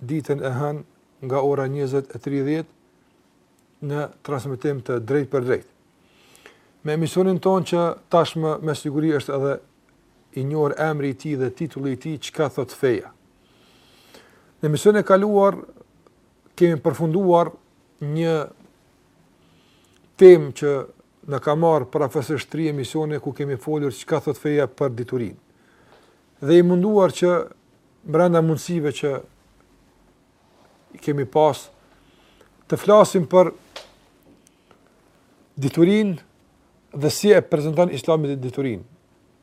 ditën e hënë nga ora 20:30 në transmetim të drejtpërdrejtë. Me emisionin tonë që tashmë me siguri është edhe i njohur emri i tij dhe titulli i tij çka thot feja. Në emisionin e kaluar kemi përfunduar një temë që na ka marrë përafërsisht tri emisione ku kemi folur çka thot feja për diturinë. Dhe jemi munduar që brenda mundësive që i kemi pas të flasim për diturinë dhe si e prezenton islami diturinë,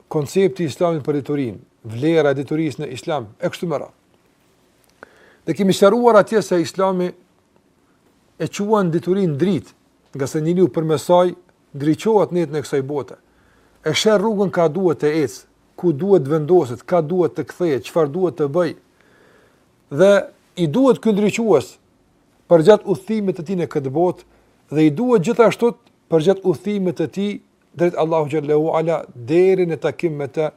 koncepti i islamit për diturinë, vlera e diturisë në islam, e kështu me radhë. Dhe kemi sqaruar atje se islami e quan diturinë dritë, ngase njeriu përmes saj ndriçohet në jetën e kësaj bote, e sheh rrugën ka duhet të ecë, ku duhet të vendoset, ka duhet të kthehet, çfarë duhet të bëj. Dhe i duhet ky ndriçues për gjatë udhëtimit të tij në këtë botë dhe i duhet gjithashtu për gjatë udhëtimit të tij drejt Allahu xhel-le ue ala deri në takim me të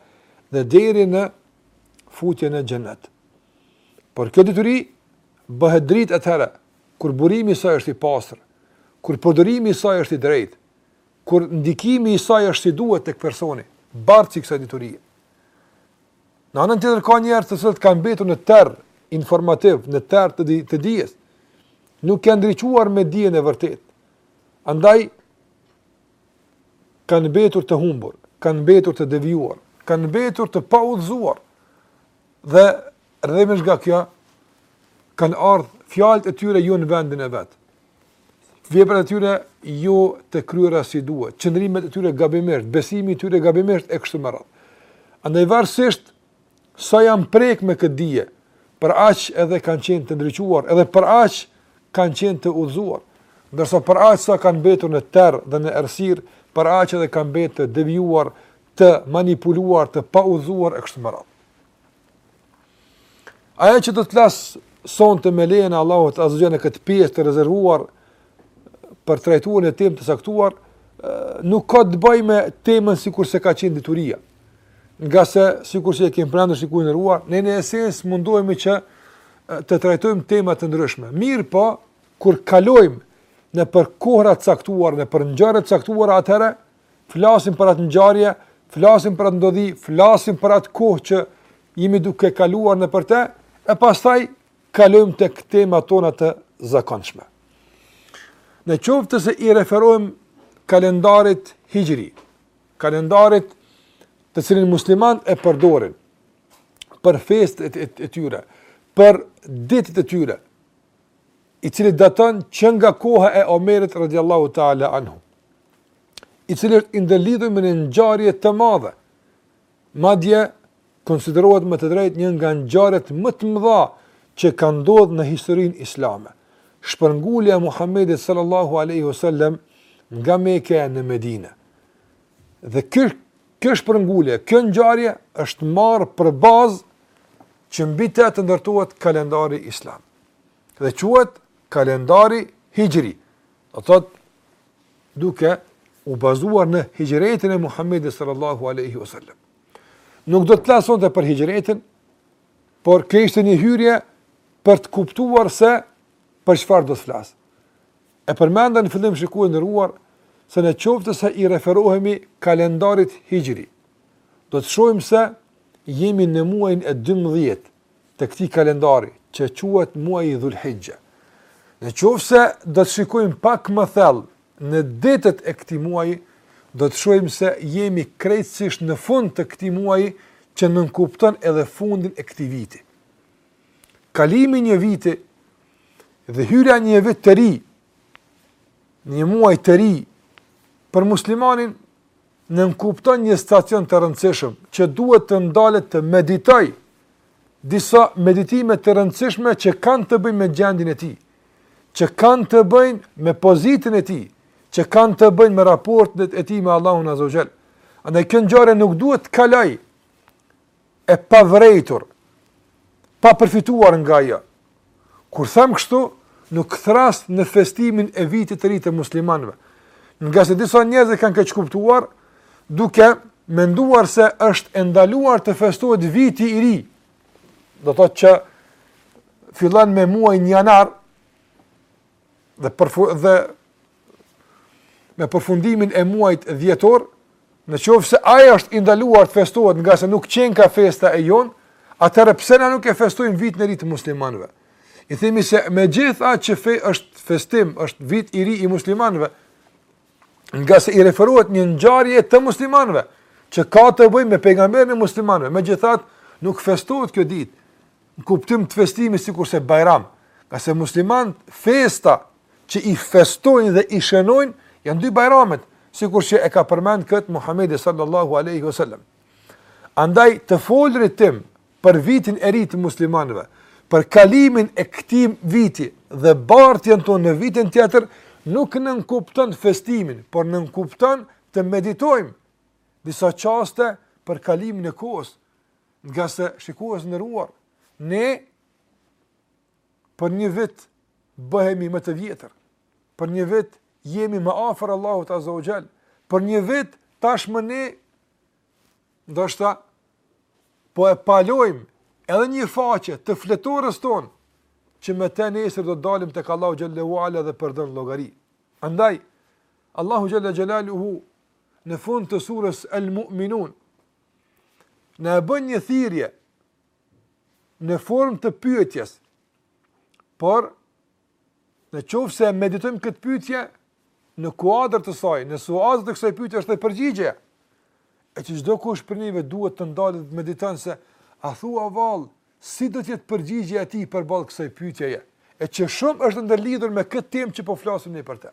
dhe deri në futje në xhenet. Por kjo dituri bëhet dritë atëherë kur burimi i saj është i pastër, kur përdorimi i saj është i drejtë, Kur ndikimi i saj është si duhet tek personi, bartës i kësaj diturie. Në anën tjetër ka njerëz të cilët kanë mbetur në terr informativ, në terr të, di, të dijes. Nuk janë ndriçuar me dijen e vërtetë. Andaj kanë mbetur të humbur, kanë mbetur të devijuar, kanë mbetur të paudhëzuar. Dhe rrjedhimisht nga kjo, kanë ardhë fjalët e tyre jo në vendin e vet. Veprat e tyre jo të kryera si duhet, qëndrimet e tyre gabimisht, besimi i tyre gabimisht e kështu me radhë. Andaj varësisht, sa janë prek me këtë dije, për aq edhe kanë qenë të ndriçuar, edhe për aq kanë qenë të udhëzuar, ndërsa për aq sa kanë mbetur në terr dhe në errësirë, për aq edhe kanë mbet të devijuar, të manipuluar, të paudhëzuar e kështu me radhë. Ajo që do të flasim sonte me lejen e Allahut azze ue xhel në këtë pjesë të rezervuar për trajtuar një temë të caktuar, nuk ka të bëjë me temën sikurse ka qenë dituria. Ngase, sikurse e kemi përmend, sikurse e kemi sqaruar, ne në esencë mundohemi që të trajtojmë tema të ndryshme. Mirëpo, kur kalojmë nëpër kohëra të caktuara, nëpër ngjarje të caktuara atëherë, flasim për atë ngjarje, flasim për atë ndodhi, flasim për atë kohë që jemi duke kaluar nëpër te, e pastaj kalojmë tek tema tona të zakonshme. Në qoftë se i referohemi kalendarit hijri, kalendarit të cilin muslimanët e përdorin, për festat e, e, e tyre, për ditët e tyre, i cili daton që nga koha e Omerit radiallahu ta'ala anhu. i cili është i ndërlidhur me një ngjarje të madhe. Madje konsiderohet me të drejtë një nga ngjarjet më të mëdha që kanë ndodhur në historinë islame. Shpërngulja e Muhamedit sallallahu alaihi wasallam nga Meka në Medinë. Dhe ky kjo shpërngulje, kjo ngjarje është marrë për bazë që mbi të të ndërtohet kalendari islam. Dhe quhet kalendari hijri. Do thotë duke u bazuar në hijretin e Muhammedit sallallahu alaihi wasallam. Nuk do të flas sonte për hijretin, por kjo ishte një hyrje për të kuptuar se për çfarë do të flas. E përmenda në fillim shikues të nderuar se në qoftë se i referohemi kalendarit hijri, do të shohim se jemi në muajin e 12 të këtij kalendari, që quhet muaji Dhul Hixhe. Në qoftë se do të shikojmë pak më thellë në ditët e këtij muaji, do të shohim se jemi krejtësisht në fund të këtij muaji që nënkupton edhe fundin e këtij viti. Kalimi i një viti dhe hyrja në një vit të ri, një muaj të ri, për muslimanin nënkupton një stacion të rëndësishëm që duhet të ndalet të meditojë disa meditime të rëndësishme që kanë të bëjnë me gjendjen e tij, që kanë të bëjnë me pozitën e tij, që kanë të bëjnë me raportet e tij me Allahun Azza wa Jall. Andaj kjo ngjarje nuk duhet të kalojë e pavërejtur, pa përfituar nga ajo. Kur them kështu, nuk thras në festimin e Vitit të Ri të muslimanëve, ngase disa njerëz e kanë keqkuptuar duke menduar se është e ndaluar të festohet Viti i Ri. Do thotë që fillon me muajin janar, dhe përfu, dhe me përfundimin e muajit dhjetor, në qoftë se ai është i ndaluar të festohet ngase nuk qenka festa e jonë, atëherë pse ne nuk e festojmë vitin e ri të muslimanëve? I themi se megjithatë që fe, është festim, është vit i ri i muslimanëve, ngase i referohet një ngjarjeje të muslimanëve, që ka të bëjë me pejgamberin e muslimanëve. Megjithatë, nuk festohet kjo ditë. Në kuptim të festimit sikurse Bajram, ngase muslimanët festa që i festojnë dhe i shënojnë janë dy Bajramet, sikurse e ka përmend kët Muhamedi sallallahu alaihi wasallam. Andaj të folurit tim për vitin e ri të muslimanëve, për kalimin e këtij viti dhe bartjen tonë në vitin tjetër, nuk nënkupton festimin, por nënkupton të meditojmë disa çaste për kalimin e kohës, Ngase, shikues të nderuar, ne për një vit bëhemi më të vjetër, për një vit jemi më afër Allahut Azza ue Xhel, për një vit tashmë ne, ndoshta, po e palojmë edhe një faqe të fletores tonë, që me te nesër do të dalim tek Allahu Xhelle ue ala dhe për të dhënë llogari. Andaj, Allahu Xhelle Xhelaluhu, në fund të surës El Mu'minun, Na e bën një thirrje në formë të pyetjes. Por në qoftë se meditojmë këtë pyetje në kuadër të saj, në suazë të kësaj pyetje është edhe përgjigje. E që çdokush prej neve duhet të ndalet dhe të mediton se a thua vallë si do të jetë përgjigjja e tij përballë kësaj pyetjeje, e që shumë është ndërlidhur me këtë temë që po flasim ne për të.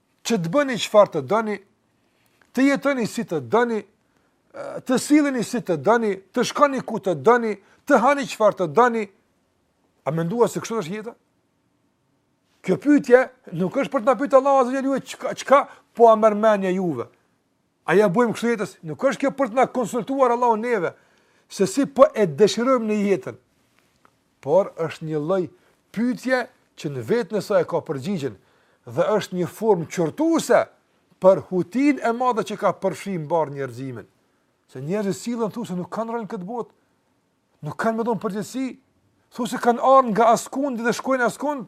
që të bëni çfarë të doni, të jetoni si të doni, të silleni si të doni, të shkoni ku të doni, të hani çfarë të doni. A menduat se kështu është jeta? Kjo pyetje nuk është për të na pyetur Allahu azza ue xhel çka po ua merr mendja juve. A ia bëjmë kështu jetës? Nuk është kjo për të na konsultuar Allahu neve se si po e dëshirojmë ne jetën. Por është një lloj pyetje që në vetën e saj e ka përgjigjen dhe është një formë qortuese për hutinë e madhe që ka përfshi mbarë njerëzimin. Se njerëzit sillen thu se nuk kanë rol në këtë botë. Nuk kanë me dhon përgjegjësi. Thu se kanë ardhur nga askund dhe shkojnë askund.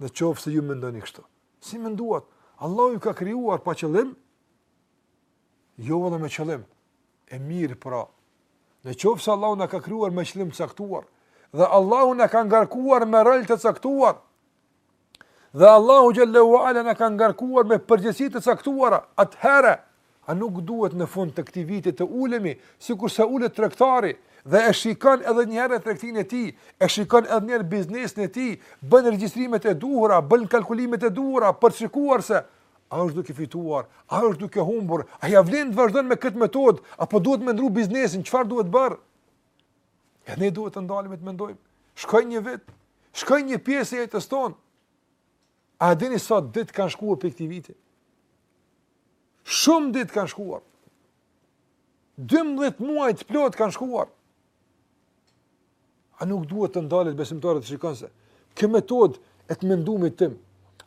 Në qoftë se ju mendoni kështu. Si menduat? Allahu ju ka krijuar pa qëllim? Jo valla me qëllim. E mirë pra. Në qoftë se Allahu na ka krijuar me qëllim të caktuar dhe Allahu na ka ngarkuar me rol të caktuar, Dhe Allahu xhelle ue ala na ka ngarkuar me përgjegjësi të caktuara. Atëherë, a nuk duhet në fund të këtij viti të ulemi, sikurse ulet tregtari dhe e shikon edhe një herë tregtinë e tij, e shikon edhe një herë biznesin e tij, bën regjistrimet e duhura, bën kalkulimet e duhura për të shikuar se a është duke fituar, a është duke humbur, a ia vlen të vazhdon me këtë metodë apo duhet me ndrru biznesin, çfarë duhet bërë? E ne duhet të ndalemi të mendojmë. Shkoi një vit, shkoi një pjesë e jetës tonë. A dini sa ditë kanë shkuar prej këtij viti? Shumë ditë kanë shkuar. 12 muaj të plotë kanë shkuar. A nuk duhet të ndalet besimtarët të shikojnë se Kjo metodë e të menduemit tim,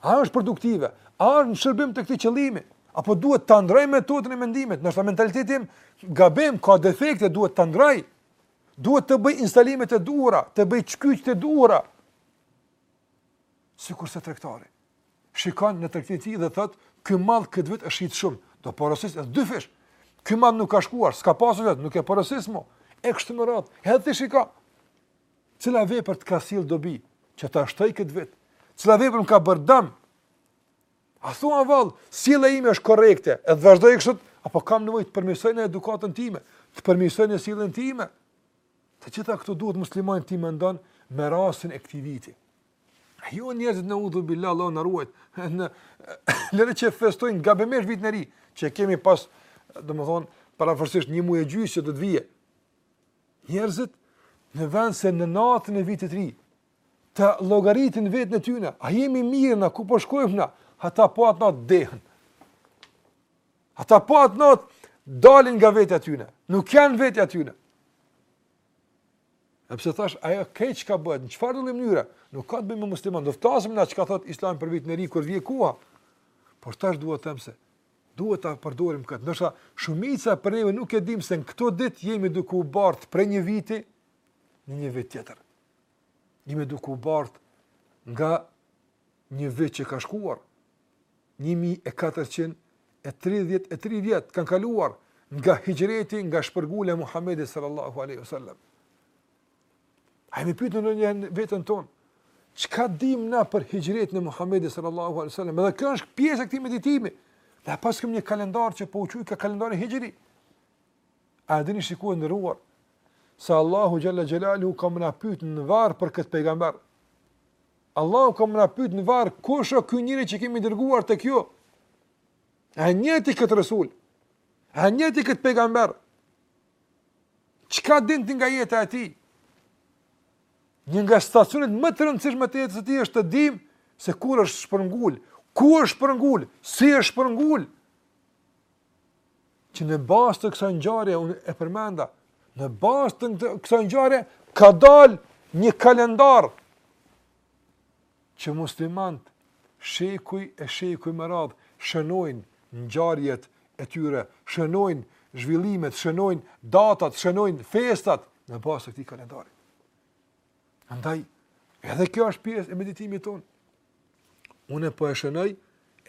a është produktive, a është në shërbim të këtij qëllimi, apo duhet ta ndroj metodën e mendimit, ndoshta mentaliteti im gabim ka defekte, duhet ta ndroj. Duhet të bëj instalimet e duhura, të bëj çkyçjet e duhura. Sikur se tregtari shikon në tregtinë e tij dhe thotë, "Ky mall këtë vit është shit shumë, do porosis edhe dy fish. Ky mall nuk ka shkuar, s'ka pasur vetë, nuk e porosis më." E kështu me radhë. Edhe ti shikon. Cila vepër të ka sjellë dobi që ta shtoj këtë vit? Cila vepër më ka bërë dëm? A thua vallë, sjellja ime është korrekte, edhe të vazhdoj kështu, apo kam nevojë të përmirësoj në edukatën time, të përmirësoj në sjelljen time? Të gjitha këto duhet muslimani t'i mendon me rastin e këtij viti. Jo njerëzit neudhu billah Allahu na ruajt. Na lëre që festojnë gabimisht vitin e ri, që kemi pas, domethënë, parafërsisht një muaj e gjysë që do të vijë. Njerëzit në vend se në natën e vitit të ri të llogaritin vetën e tyre, a jemi mirë na ku po shkojmë na? Ata po atë natë dehen. Ata po atë natë dalin nga vetja e tyre, nuk janë vetja e tyre. Edhe pse thashë, ajo keq çka bëhet, në çfarëdo lloj mënyre? Nuk ka të bëjë me muslimanë, do të flasim na çka thotë Islami për vitin e ri kur vjen koha. Por tash dua të them se Duhet ta përdorim këtë. Ndoshta shumica prej neve nuk e dimë se në këto ditë jemi duke u bart prej një viti në një vit tjetër. Jemi duke u bart nga një vit që ka shkuar 1433 vjet kanë kaluar nga hixhreti, nga shpërngulja e Muhamedit sallallahu alaihi wasallam. A e kemi pyet ne veten tonë, çka dim na për hixhretin e Muhammedit sallallahu alaihi wasallam? Dhe kjo është pjesë e këtij meditimi. Ne pse kemi një kalendar që po u quajka kalendari hixhri. A dini shikues të nderuar se Allahu xhalla xhelaluhu ka me na pyet në varr për këtë pejgamber. Allahu ka me na pyet në varr kush është ky njeri që kemi dërguar tek ju? A e njeh ti këtë resul? A e njeh ti këtë pejgamber? Çka din ti nga jeta e tij? Një nga stacionet më të rëndësishme të jetës së tij është të dim se kur është shpërngul, ku është shpërngul, si është shpërngul. Që në bazë të kësaj ngjarje unë e përmenda, në bazë të kësaj ngjarje ka dalë një kalendar që muslimant shekuj e shekuj me radhë shënojnë ngjarjet e tyre, shënojnë zhvillimet, shënojnë datat, shënojnë festat në bazë të këtij kalendari. Andaj edhe kjo është pjesë e meditimit tonë. Unë po e shënoj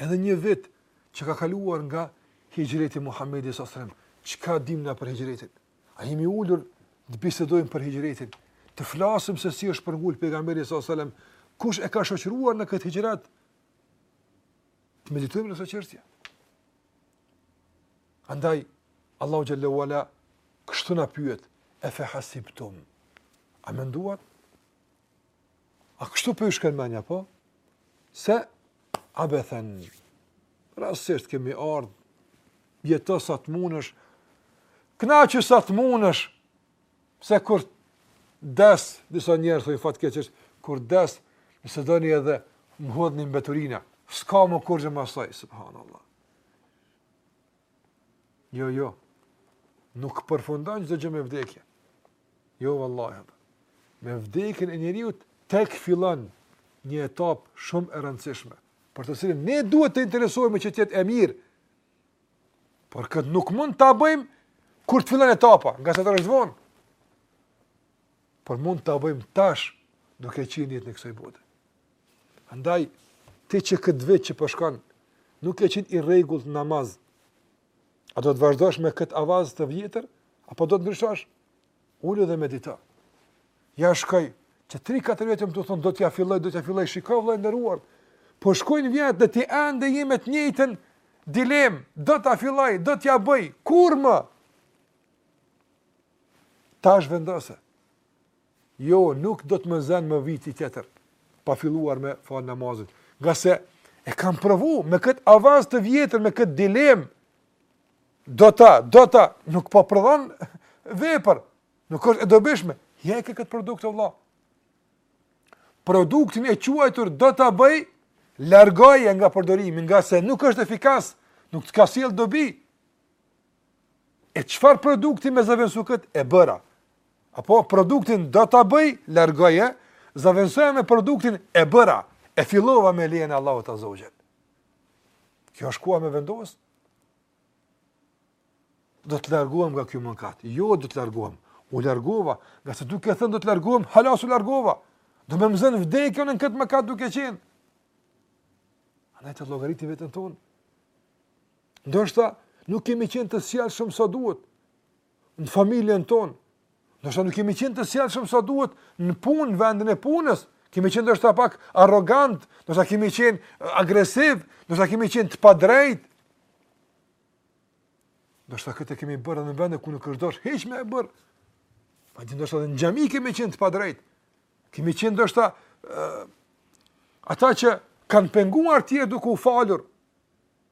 edhe një vit që ka kaluar nga Hixhreti i Muhamedit sallallahu alajhi wasallam. Çka dimë na për Hixhretin? A jemi ulur të bisedojmë për hixhretin, të flasim se si është përngul pejgamberi sallallahu alajhi wasallam, kush e ka shoqëruar në këtë hixhret? Të meditojmë në këtë çështje. Andaj Allahu xhel-le ue ala kështu na pyet, e fe hasibtum. A menduat? A kështu po ju shkon menja, po? Se, abethen, rastësisht kemi ardhë, jeto sa të munësh, kënaqu sa të munësh, se kur des, disa njerëz thonë fatkeqësisht, kur des, nëse doni edhe më hudhni n'mbeturina, s'ka më kurrgjë mas asaj, subhanallah. Jo, jo, nuk përfundon çdo gjë me vdekje. Jo vallahi. Me vdekjen e njeriut, tek fillon një etapë shumë e rëndësishme, për të cilën ne duhet të interesohemi që të jetë e mirë. Por këtë nuk mund ta bëjmë kur të fillon etapa, ngase atëherë është vonë. Por mund ta bëjmë tash, duke qenë në jetën e kësaj bote. Andaj ti që këtë vit që po shkon, nuk ke qenë i rregullt n'namaz. A do të vazhdosh me këtë avaz të vjetër, apo do të ndryshosh? Ulu dhe medito. Ja shiko, që 3-4 vjet je tu thonë, do t'ja filloj, do t'ja filloj, shiko vëlla i nderuar. Po shkojnë vjetët dhe ti ende je me të njëjtën dilemë, do t'ja filloj, do t'ja bëj, kur më? Tash vendose. Jo, nuk do të më zënë më viti tjetër, pa filluar me falë namazin. Ngase e kam provu me këtë avaz të vjetër, me këtë dilemë, do ta, do ta, nuk po prodhon vepër, nuk është e dobishme. Hjeke këtë produkt, o vlla. Produktin e quajtur do ta bëj, largoje nga përdorimi, ngase nuk është efikas, nuk të ka sjellë dobi. E çfarë produkti me zavendësu këtë? E bëra. Apo produktin do ta bëj, largoje, zavendësoje me produktin e bëra. E fillova me lejen e Allahut azze ue xhel. Kjo është koha me vendos. Do të largohem nga ky mëkat. Jo do të largohem. U largova, ngase duke thënë do të largohem, hala s'u largova. Do më zën vdekja në këtë mëkat duke qenë. Andaj të llogaritim vetën tonë. Ndoshta nuk kemi qenë të sjellshëm sa duhet në familjen tonë. Ndoshta nuk kemi qenë të sjellshëm sa duhet në punë, në vendin e punës. Kemi qenë ndoshta pak arrogantë, ndoshta kemi qenë eh, agresivë, ndoshta kemi qenë të padrejtë. Ndoshta këtë kemi bërë edhe në vende ku nuk është dasht hiç me e bërë. Madje ndoshta në xhami kemi qenë të padrejtë. Kemi qenë ndoshta uh, ata që kanë penguar të tjerët duke u falur,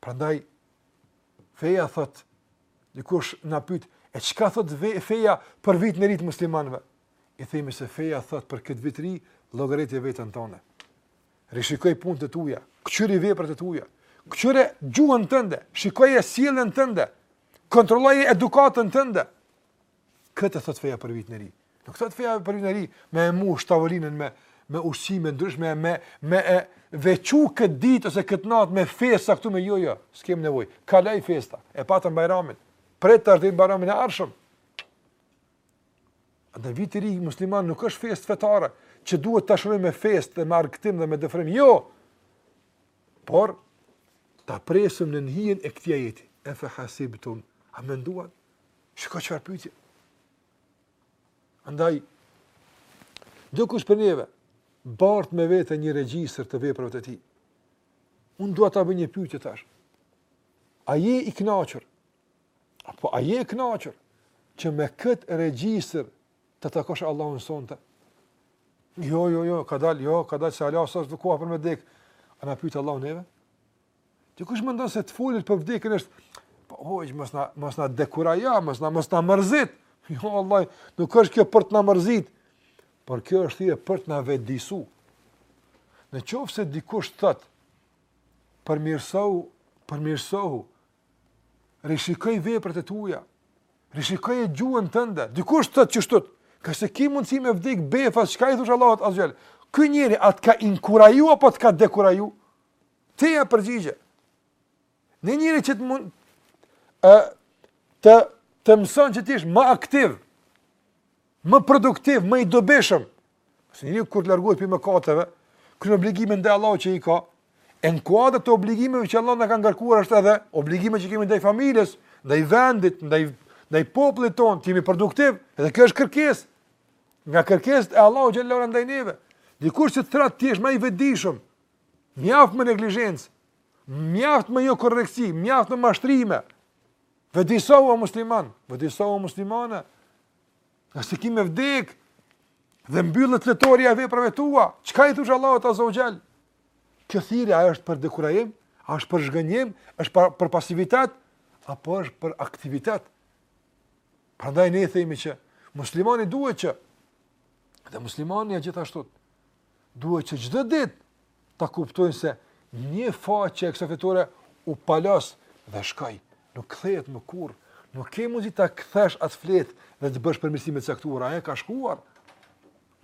Prandaj feja thotë, dikush na pyet, e çka thotë feja për vitin e ri të muslimanëve? I themi se feja thotë për këtë vit të ri, llogarite veten tënde. Rishikoji punët e tua, këqyri veprat e tua, këqyri gjuhën tënde, shikoje sjelljen tënde, kontrolloje edukatën tënde. Këtë thotë feja për vitin e ri. Nuk thotë feja për vitin e ri me e mbush tavolinën me me ushqime të ndryshme me me e veçu këtë ditë ose këtë natë me festa këtu me jo jo, s'kemi nevojë. Kaloi festa, e patëm Bajramin. Prite tani Bajramin e ardhshëm. Viti i ri musliman nuk është festë fetare që duhet ta shënojmë me festë dhe me argëtim dhe me dëfrim. Jo. Por ta presim nën hijen e këtij ajeti. E fe hasibtum a menduan? Shiko çfarë pyetje. Andaj çdokush prej neve bart me vete një regjistër të veprave të tij. Unë dua ta bëj një pyetje tash. A je i kënaqur? Apo a je e kënaqur që me këtë regjistër ta takosh Allahun sonte. Jo, jo, jo, kadal, jo, kadal se hala s'është koha për me vdek. A na pyet Allahu neve? Dikush mendon se të folit për vdekjen është po hoxhë mos na mos na dekurajo, mos na mos na mërzit. Jo vallahi, nuk është kjo për të na mërzit. Por kjo është thirrje për të na vetëdijesu. Në qoftë se dikush të thotë përmirësohu, përmirësohu, Rishikoji veprat e tua. Rishikoje gjuhën tënde. Dikush të thotë kështu, kah se ki mundësi me vdek befas, çka i thush Allahut azze ve xhel. Ky njeri a të ka inkuraju apo të ka dekuraju? Ti jep përgjigje. Një njeri që të mund ë të të mëson që të jesh më aktiv më produktiv, më i dobishëm. Se njeriu kur largohet prej mëkateve, kryen obligime ndaj Allahut që i ka. E në kuadër të obligimeve që Allah na ka ngarkuar është edhe obligimi që kemi ndaj familjes, ndaj vendit, ndaj ndaj popullit tonë, të jemi produktivë, edhe kjo është kërkesë nga kërkesat e Allahut xhele shanuhu ndaj neve. Dikush që të thërret të jesh më i vetëdijshëm. Mjaft me neglizhencë. Mjaft me jokorrektësi, mjaft me mashtrime. Vetëdijesohu o musliman, vetëdijesohu o muslimane. Nëse ki me vdek, dhe mbyllët fletorja e veprave tua, qka i thush Allahut azze ue xhel? Kjo thirrje, a është për dekurajim, a është për zhgënjim, është për, për pasivitet, apo është për aktivitet? Prandaj ne themi që, muslimani duhet që, dhe muslimani ja gjithashtu, duhet që çdo ditë ta kuptojnë se një faqe e kësaj fletore u palos dhe shkoi, nuk kthehet më kurrë. Nuk ke mundësi ta kthesh atë fletë dhe të bësh përmirësime të caktuara, ajo ka shkuar.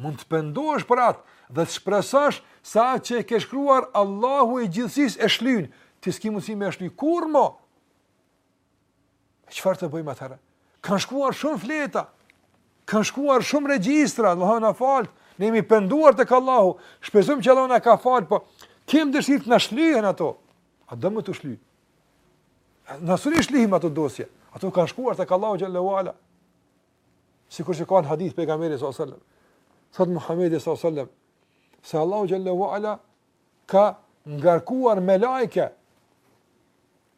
Mund të pendohesh për atë dhe të shpresosh se atë që e ke shkruar Allahu i gjithësisë e shlyn. Ti s'ke mundësi me e shly kurrë më. Çfarë të bëjmë atëherë? Kan shkuar shumë fleta. Kan shkuar shumë regjistra, Allahu na faltë. Ne jemi penduar tek Allahu. Shpresojmë që Allahu na ka fal, po kem dëshirë të na shlyhen ato. A don me t'u shly? Na s'un i shlyjmë ato dosje. Ato kanë shkuar tek Allahu xhelle ue ala. Sikur që ka në hadith pejgamberi sallallahu alajhi wasallam. Thot Muhamedi sallallahu alajhi wasallam se Allahu xhelle ue ala ka ngarkuar melaike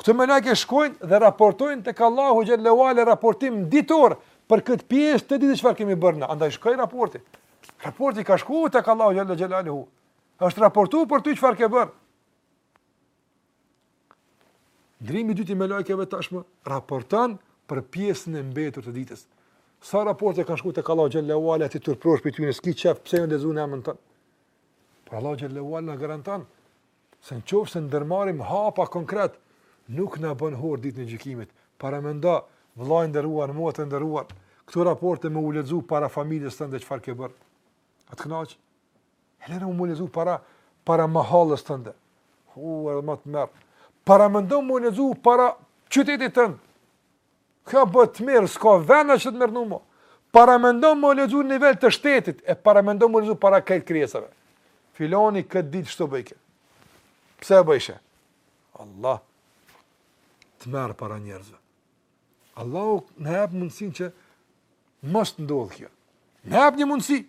Këto meleke shkojnë dhe raportojnë tek Allahu xhelle ue ala raportim ditor për këtë pjesë të ditës çfarë kemi bërë na. Andaj shkoi raporti. Raporti ka shkuar tek Allahu xhelle xhelaluhu. Është raportuar për ty çfarë ke bërë. Ndërrimi i dytë i melekeve tashmë raporton për pjesën e mbetur të ditës. Sa raporte kanë shkuar tek Allahu xhelle ue ala të turpshme për ty në ski çaf pse në zonë amën tonë. Por Allahu xhelle ue ala garanton Se në qoftë se ndërmarrim hapa konkret, nuk na bën hor ditën e gjykimit. Paramendo, vëlla i nderuar, motër e nderuar, këto raporte me u lexu para familjes tënde çfarë ke bërë. A të kënaq? Hele me u lexu para, para mahalës tënde. U, edhe ma tmerr. Paramendo me u lexu para qytetit tënde. Kjo bëhet tmerr, s'ka vend që tmerr mo. Paramendo me u lexu në nivel të shtetit, e paramendo me u lexu para krejt krijesave. Filani këtë ditë kështu bojke? Pse e bojshe? Allah tmerr para njerëzve. Allahu na jep mundësinë që mos të ndodhë kjo. Na jep një mundësi.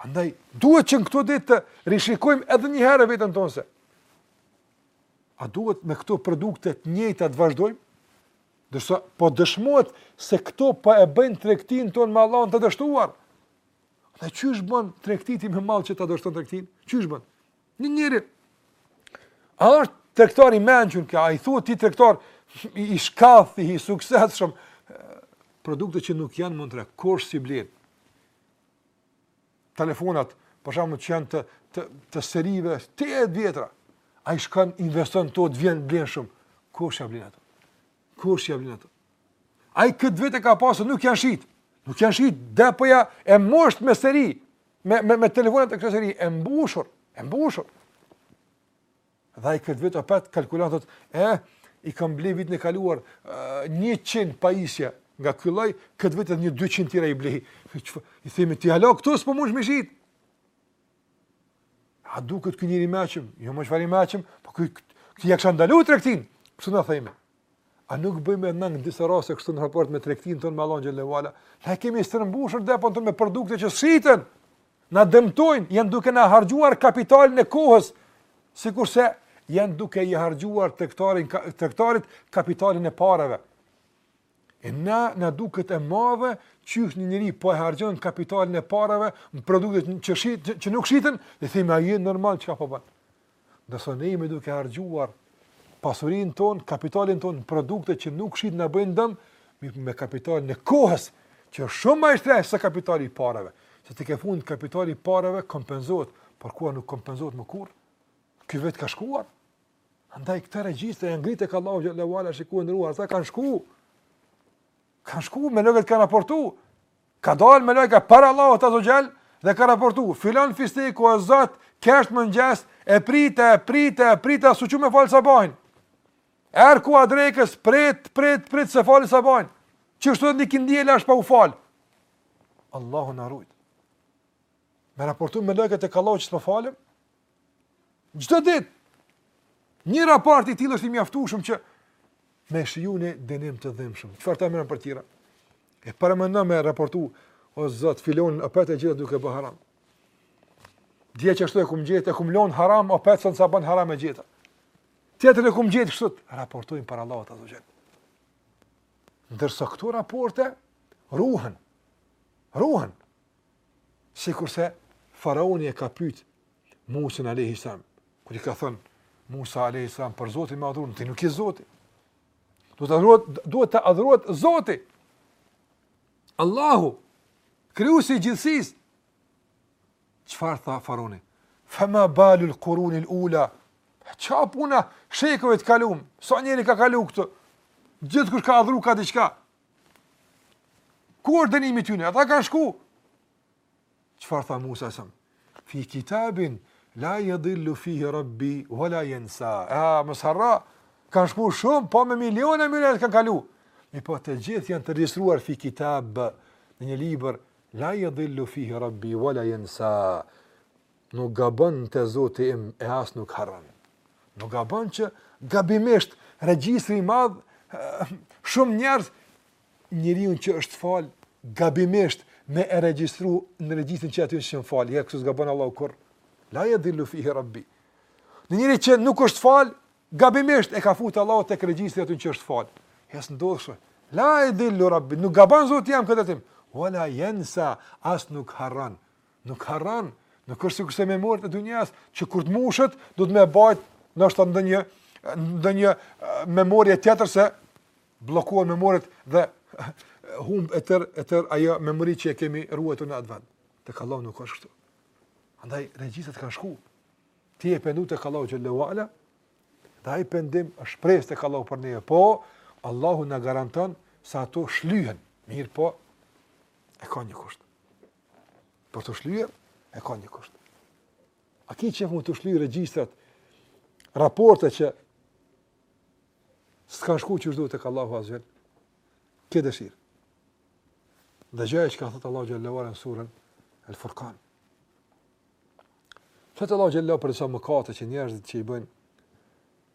Andaj, duhet që në këto ditë të rishikojmë edhe një herë vetën tonë se. A duhet me këto produkte të njëjta të vazhdojmë? Derisa, po dëshmohet se këto po e bëjnë tregtinë tonë me Allahun të dështuar. Dhe qysh bën tregti ti me mall që ta dështon tregtinë? Qysh bën? Një njeri. A është tregtar i mençur, a i thua ti tregtar i shkathët, i suksesshëm, produkte që nuk janë më n'treg, s'i blen? telefonat, për shembull që janë të të të serive të vjetra, ai shkon investon to t'i vjen blen shumë. Kush ja blen ato? Kush ja blen ato? Ai këtë vit e ka pasur, nuk janë shit. Nuk janë shit, depoja e mbusht me seri, me me me telefonat e kësaj serie e mbushur, e mbushur. Dhe ai këtë vit opet kalkulon thotë, "E, i kam ble vitin e kaluar 100 pajisje nga ky lloj, këtë vit edhe një 200 tjera i blej." I themi ti alo këtu s'po mund t'i shit. A duket ky njeri i mençëm? Jo, ma çfarë i mençëm, po ky t'ia kanë ndaluar tregtinë. Pse na themi? A nuk bëjmë edhe na në disa raste kështu në raport me tregtinë tonë me Allahun xhel-le ue ala? Ne kemi stërmbushur depon tonë me produkte që s'shiten, na dëmtojnë, janë duke na harxhuar kapitalin e kohës, sikurse janë duke i harxhuar tregtarin tregtarit kapitalin e parave. E na na duket e madhe qysh një njeri po e harxhon kapitalin e parave në produkte që shit që, që nuk shiten, i themi a je normal, çka po ban. Ndërsa ne jemi duke harxhuar pasurinë tonë, kapitalin tonë, produkte që nuk shit na bëjnë dëm, me me kapitalin e kohës që është shumë ma i shtrenjtë se kapitali i parave. Se tek e fundit kapitali i parave kompenzohet, por koha nuk kompenzohet më kurr. Ky vit ka shkuar. Andaj këta regjistra janë ngrit tek Allahu xhel-le ue ala shikues të nderuar, ata kanë shkuar. Kanë shku melaiket kanë raportu, ka dalë melaikja para Allahut azze ue xhel, dhe ka raportu, filan fisteku o Zot, kesh në mëngjes, e prita, e prita, e prita, s'u çu me falë sabahun. Erdh koha e drekës, prit, prit, prit, s'e fali sabahun. Qashtu edhe n'ikindi e lashë pa u falë. Allahu na rujt. Me raportu melaikja tek Allahu që s'jemi falun, Çdo ditë një raport i tillë është i mjaftueshëm që me shiju një dënim të dhimshëm. Çfarë ta merr mendja për tjera? E paramendon me raportu, o Zot, filanin opet e gjeta duke ba haram. Dje qashtu e kam gjet, e kam lon haram, opet sot si ban haram e gjeta. Tjetër e kam gjet, kështu, raportojnë para Allahut azze ue xhel. Ndërsa këto raporte, ruhen. Ruhen. Sikurse faraoni e ka pyet Musën alejhi selam, kur i ka thënë Musa alejhi selam për Zotin me adhuru, ti nuk je Zoti. Do të adhurohet, duhet të adhurohet Zoti. Allahu, krijuesi i gjithësisë. Çfarë tha faraoni? Fa ma balu al-qurun al-ula. Ça puna shekujve të kalum? Sa njeri ka kalu këtu? Gjithkush ka adhuru ka diçka. Ku është dënimi i tyne? Ata kanë shku. Çfarë tha Musa a.s.? Fi kitabin, la jedhil-lu fihi rabbi, wa la jensa. E, s'harron, kanë shku shumë, po me milion e milion vjet kanë kalu. Mirëpo të gjithë janë të registruar fi kitab, në një libër, la jedhil-lu fihi rabbi, wa la jensa. Nuk gabon te Zoti im e as nuk harron. Nuk gabon që gabimisht regjistri i madh shumë njerëz njeriu që është fal gabimisht me e regjistru në regjistrin që atyre që janë fal, ja kështu s'gabon Allahu kur la yadhillu fihi rabbi. Një njeri që nuk është fal gabimisht e ka futur Allahu tek regjistri atyre që është fal. Ja s'ndodh. La yadhillu rabbi, nuk gabon Zoti im këtë tim. Wala yansa as nuk harron. Nuk harran, nuk është sikurse memoriet e dunjas, që kur të mushët duhet me bajt ndoshta ndonjë ndonjë memorie tjetër se bllokohen memoriet dhe humb e tërë e tërë ajo memori që e kemi ruajtur në atë vend. Tek Allahu nuk është kështu. Andaj regjistrat kanë shku. Ti je pendu tek Allahu xhel-le ve ala. Dhe ai pendim është shpresë tek Allahu për ne. Po Allahu na garanton se ato shlyhen. Mirëpo. E ka një kusht. Për t'u shlyer, e ka një kusht. A ki që mund t'u shly regjistrat, raportet çka ka shku që u çu tek Allahu azze ve xhel, a ki dëshirë. Dëgjoje çka thotë Allahu xhel-le ve ala në surën, El Furkan. Thotë Allahu xhel-le ve ala për disa mëkate që njerëzit që i bëjnë,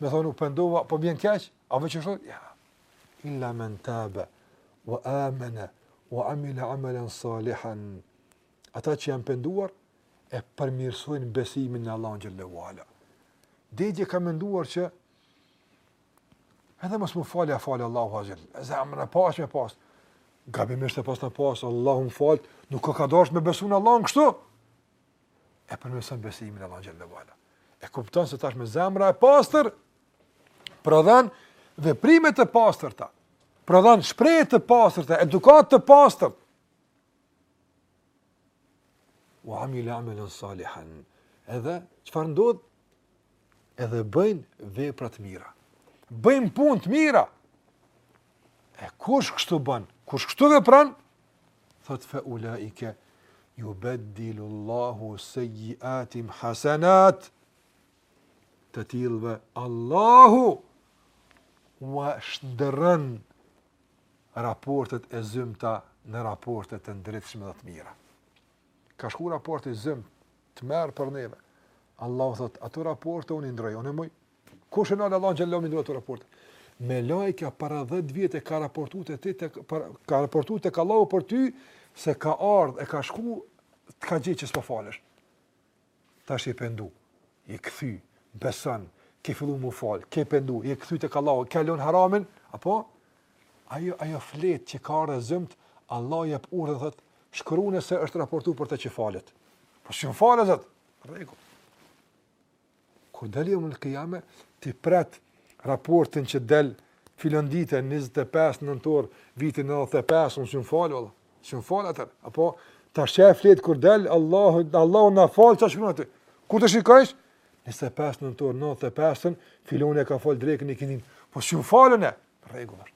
Me thon u pendova, po m'vjen keq, a veç ashtu? Ja. Illa men tabe, wa amana, wa amila amalan salihan. Ata që janë penduar, e përmirësojnë besimin në Allahun xhel-le ve ala. Deri dje ka menduar që edhe mos me u fal ja fal Allahu azze ve xhel, edhe më në pas me pas, gabimisht e pas në pas, Allahu më falë, nuk ka ka dysh me besu në Allahun kështu, e përmirëson besimin në Allahun xhel-le ve ala. E kupton se tash me zemra e pastër prodhon veprime të pastërta, prodhon shprehje të pastërta, edukatë të pastër. Wa amila amalan salihan. Edhe çfarë ndodh? edhe bëjnë vepra të mira. Bëjnë punë të mira. E kush kështu bën? Kush kështu vepron? Thotë fa ulaike yubaddilu Allahu sayyiatim hasanat. Të tillëve Allahu ua shndërron raportet e zymta në raporte të ndritshme dhe të mira. Ka shku raporti i zymtë, tmerr për neve. Allahu thotë, ato raporte unë i ndrroj, unë e muj. Kush e nal Allahun xhelle, me i ndrru ato raporte. Melaikja para 10 vjete e ka raportu te ti, të, para, ka raportu tek Allahu për ty, se ka ardhë, e ka shku, të ka gjet që s'po falesh. Tash je pendu, je kthy, beson, ke fillu mu falë, ke pendu, je kthy tek Allahu, ke lënë haramin, apo? Ajo, ajo fletë që ka ardhë zymtë, Allahu jep urdhër, thotë, shkruni se është raportu për të që falet. Po s'jam falë, Zot, rregull. Kur del jevmul kijame, ti pret raportin që del filan dite, 25 nëntor, vitin 95, unë s'jam falë, vallah. S'jam falë atëherë, apo, tash ajo fletë kur del, Allahu, Allahu na faltë, çka shkruan aty, kur të shikojsh, 25 nëntor, 95-ën, filani e ka falë drekën, ikindinë, po s'jam falë unë e, rregull,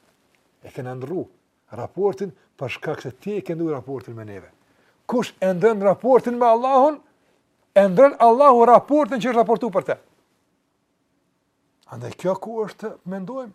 e kena ndrru, raportin, për shkak se ti e ke ndrru raportin me neve, kush e ndrron raportin me Allahun, e ndrron Allahu raportin që është raportu për te. Andaj kjo ku është, mendojmë,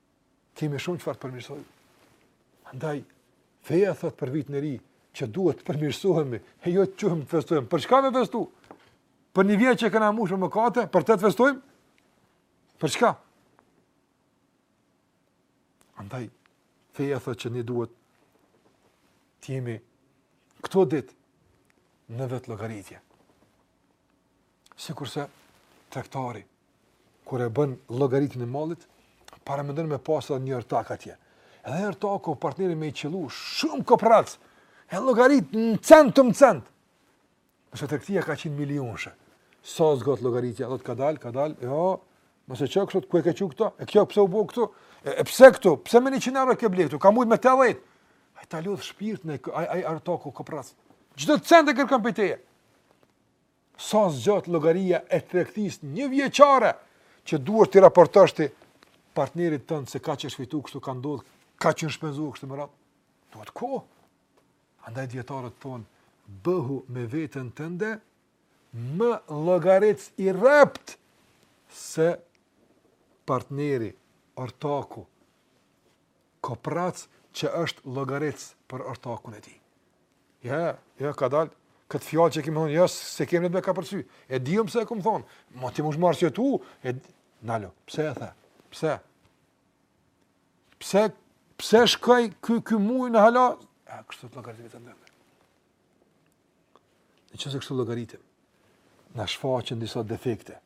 Kemi shumë çfarë të përmirësojmë. Andaj feja thot për vitin e ri që duhet të përmirësohemi, e jo të çohemi të festojmë. Për çka me festu? Për një vjet që kena mbush me mëkate, për të të festojmë? Për çka? Andaj feja thot që ne duhet të jemi këto ditë në vetëllogaritje. Sikurse tregtari kur e bën llogaritjen e mallit, paramendo me pas edhe një ortak atje. Edhe ortaku, partneri me i qëllu, shumë koprrac, e llogarit cent më cent. Nëse tregtia ka qenë milionëshe, sa zgjat llogaritja, dhe të ka dalë, ka dalë, jo, pse kështu, ku i ke çu këta, e kjo pse u bo kështu, e, e pse kështu, pse me njëqind euro ke ble ktu, ke mujtë me tetëdhjetë, ai ta lodh shpirtin, ai ortaku koprrac, çdo cent e kërkon prej teje, Sa zgjat llogaria e tregtisë një vjeçare që duhet t'i raportosh ti partnerit tënd se kaq është fitu kështu ka ndodhë, kaq është shpenzu kështu me radhë. Duhet kohë. Andaj dijetarët thonë, bëhu me vetën tënde, më llogaritës i rreptë se partneri, ortaku, Koprrac që është llogaritës për ortakun e tij. Ja, ja ka dal kët fjalë që kemi thonë, ja se kemi me ka përsy. E di unë se e kam thonë, mo ti mos marr që tu, e nalo, pse e the? Pse? Pse pse shkoi ky ky muj në hala? Ja, kështu të llogaritemi ndërmjet. Në qoftë se kështu llogaritemi. Na shfaqen disa defekte.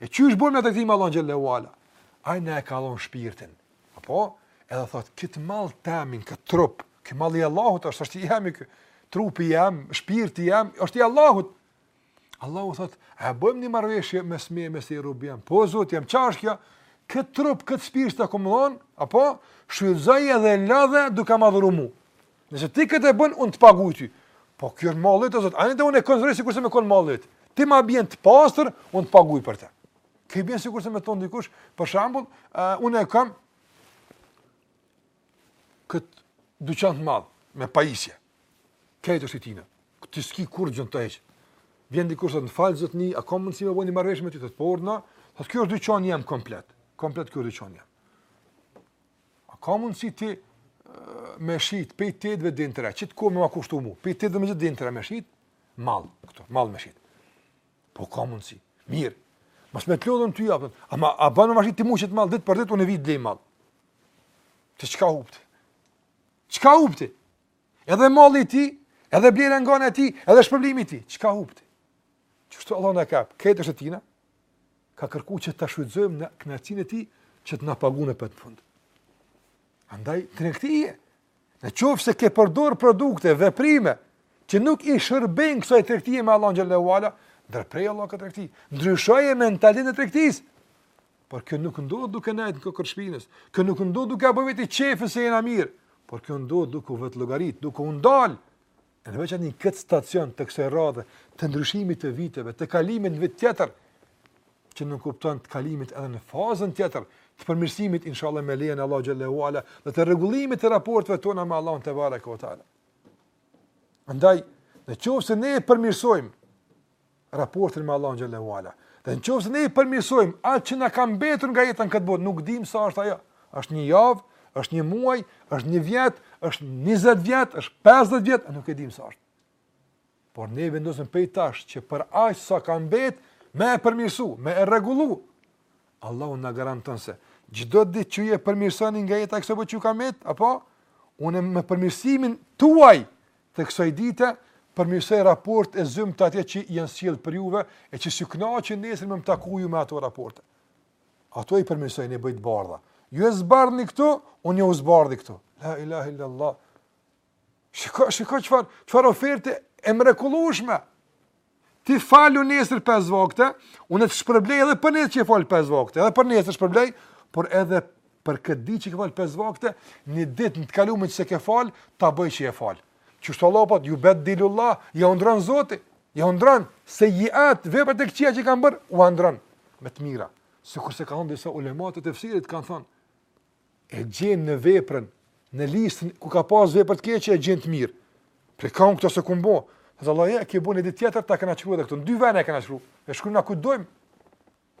E qysh bojmë ne tregti me Allahun xhelle u ala? Ai na e ka dhonë shpirtin. Apo? Edhe thotë, këtë mall temin, këtë trup, këtë mall i Allahut, është është i jemi, këtë trupi jem, shpirti jem, është i Allahut. Allahu thotë, e bojmë një marrëveshje mes me, mes, o robi jem. Po, Zot, jam. Çka është kjo, këtë trup, këtë shpirt ta kom dhonë, apo? Shfrytëzoje edhe lodhe duke më adhuru mu. Nëse ti këtë e bën, unë të paguaj ty. Po kjo është mall yt o Zot, ani de unë e konsideroj sikurse me kon mall yt. Ti ma bjen të pastër, unë të paguaj për të. Kjo bjen sikurse me thon dikush, për shembull, uh, unë e kam kët dyqan të madh me pajisje. Këto është tina. Ti s'ki kurgjë në të hiç. Vjen dikush të më fal zotni, a ka mundësi me bo ni marrëveshje me ty? Po urdhno. Po kjo është dyqani jem komplet. Komplet kjo dyqani jem. A ka mundësi ti me shit, pej tetëve deri në tre, qit kohë me ma kushtu mu, pej tetëve mëngjes deri në tre me shit, mall, këto, mall me shit. Po ka mundësi, mirë, mos me të lodhën ty, a, a, ma, a bën me ma shit ti mu qit mall, ditë për ditë, unë vij të blej mall. Ti çka hupe ti? Çka hupe ti? Edhe malli i tij, edhe blera nga ana e tij, edhe shpërblimi i tij. Çka hupe ti? Qështu Allahu na ka, këtë është e tina. Ka kërkuar që ta shfrytëzojmë në kënaqësinë e tij që të na paguan në fund. Andaj tregtinë. Në qoftë se ke përdor produkte, veprime që nuk i shërbejnë kësaj tregtie me Allahun xhalla uala, ndërpreje vëlla këtë tregti. Ndryshoje mentalitetin e tregtisë. Por kjo nuk ndodh duke nejt në kokërr shpinës. Kjo nuk ndodh duke ia bo vetes qejfin se jena mirë. Por kjo ndodh duke u vetëllogarit, duke u ndal. Në veçanti në këtë stacion të kësaj radhe, të ndryshimit të viteve, të kalimit në vit tjetër, që nënkupton të kalimit edhe në fazën tjetër, të përmirësimit, inshallah, me lejen e Allahut xhalla uala, dhe të rregullimit të raportve tona me Allahun tebareke ve Andaj, në qoftë se ne e përmirësojmë raportin me Allahun xhalla uala. Dhe në qoftë se ne e përmirësojmë atë që na ka mbetur nga jeta në këtë botë, nuk dimë sa është ajo. Është një javë, është një muaj, është një vjet, është 20 vjet, është 50 vjet, nuk e dimë sa është. Por ne vendosim pej tash që për aq sa ka mbet, me e përmirësu, me e rregullu. Allahu na garanton se çdo ditë që ju e përmirësoni nga jeta e kësaj bote që ju ka mbet, apo unë me përmirësimin tuaj Të kësaj dite, përmirësoj raportet e zymta atje që janë sjellë për juve, e që s'ju kënaqet nesër me m'taku ju me ato raporte. Ato i përmirësoj, ne i bëj të bardha. Ju e zbardhni këtu, unë jua zbardhi këtu. La ilahe illallah. Shiko, shiko çfarë, çfarë oferte e mrekullueshme. Ti falu nesër pesë vakte, unë të shpërblej edhe për nesër që e fal pesë vakte, edhe për nesër shpërblej, por edhe për këtë ditë që ke fal pesë vakte, një ditë në të kalumen që s'e ke fal, ta bëj që e fal. Kështu Allah po, jubeddilullah, jau ndrron Zoti, jau ndrron sejjiat, veprat e këqija që kanë bërë, ua ndrron me të mira. Sikurse kanë disa ulema të tefsirit kanë thënë, e gjen në veprën, në listën ku ka pas vepër të keqe e gjen të mirë. Prej ka unë këto s'e kom bo. Dhe Allah, ja, ke bo një ditë tjetër, ta kena shkru edhe këtu. Në dy vene e kena shkru. E shkrujna ku dojmë.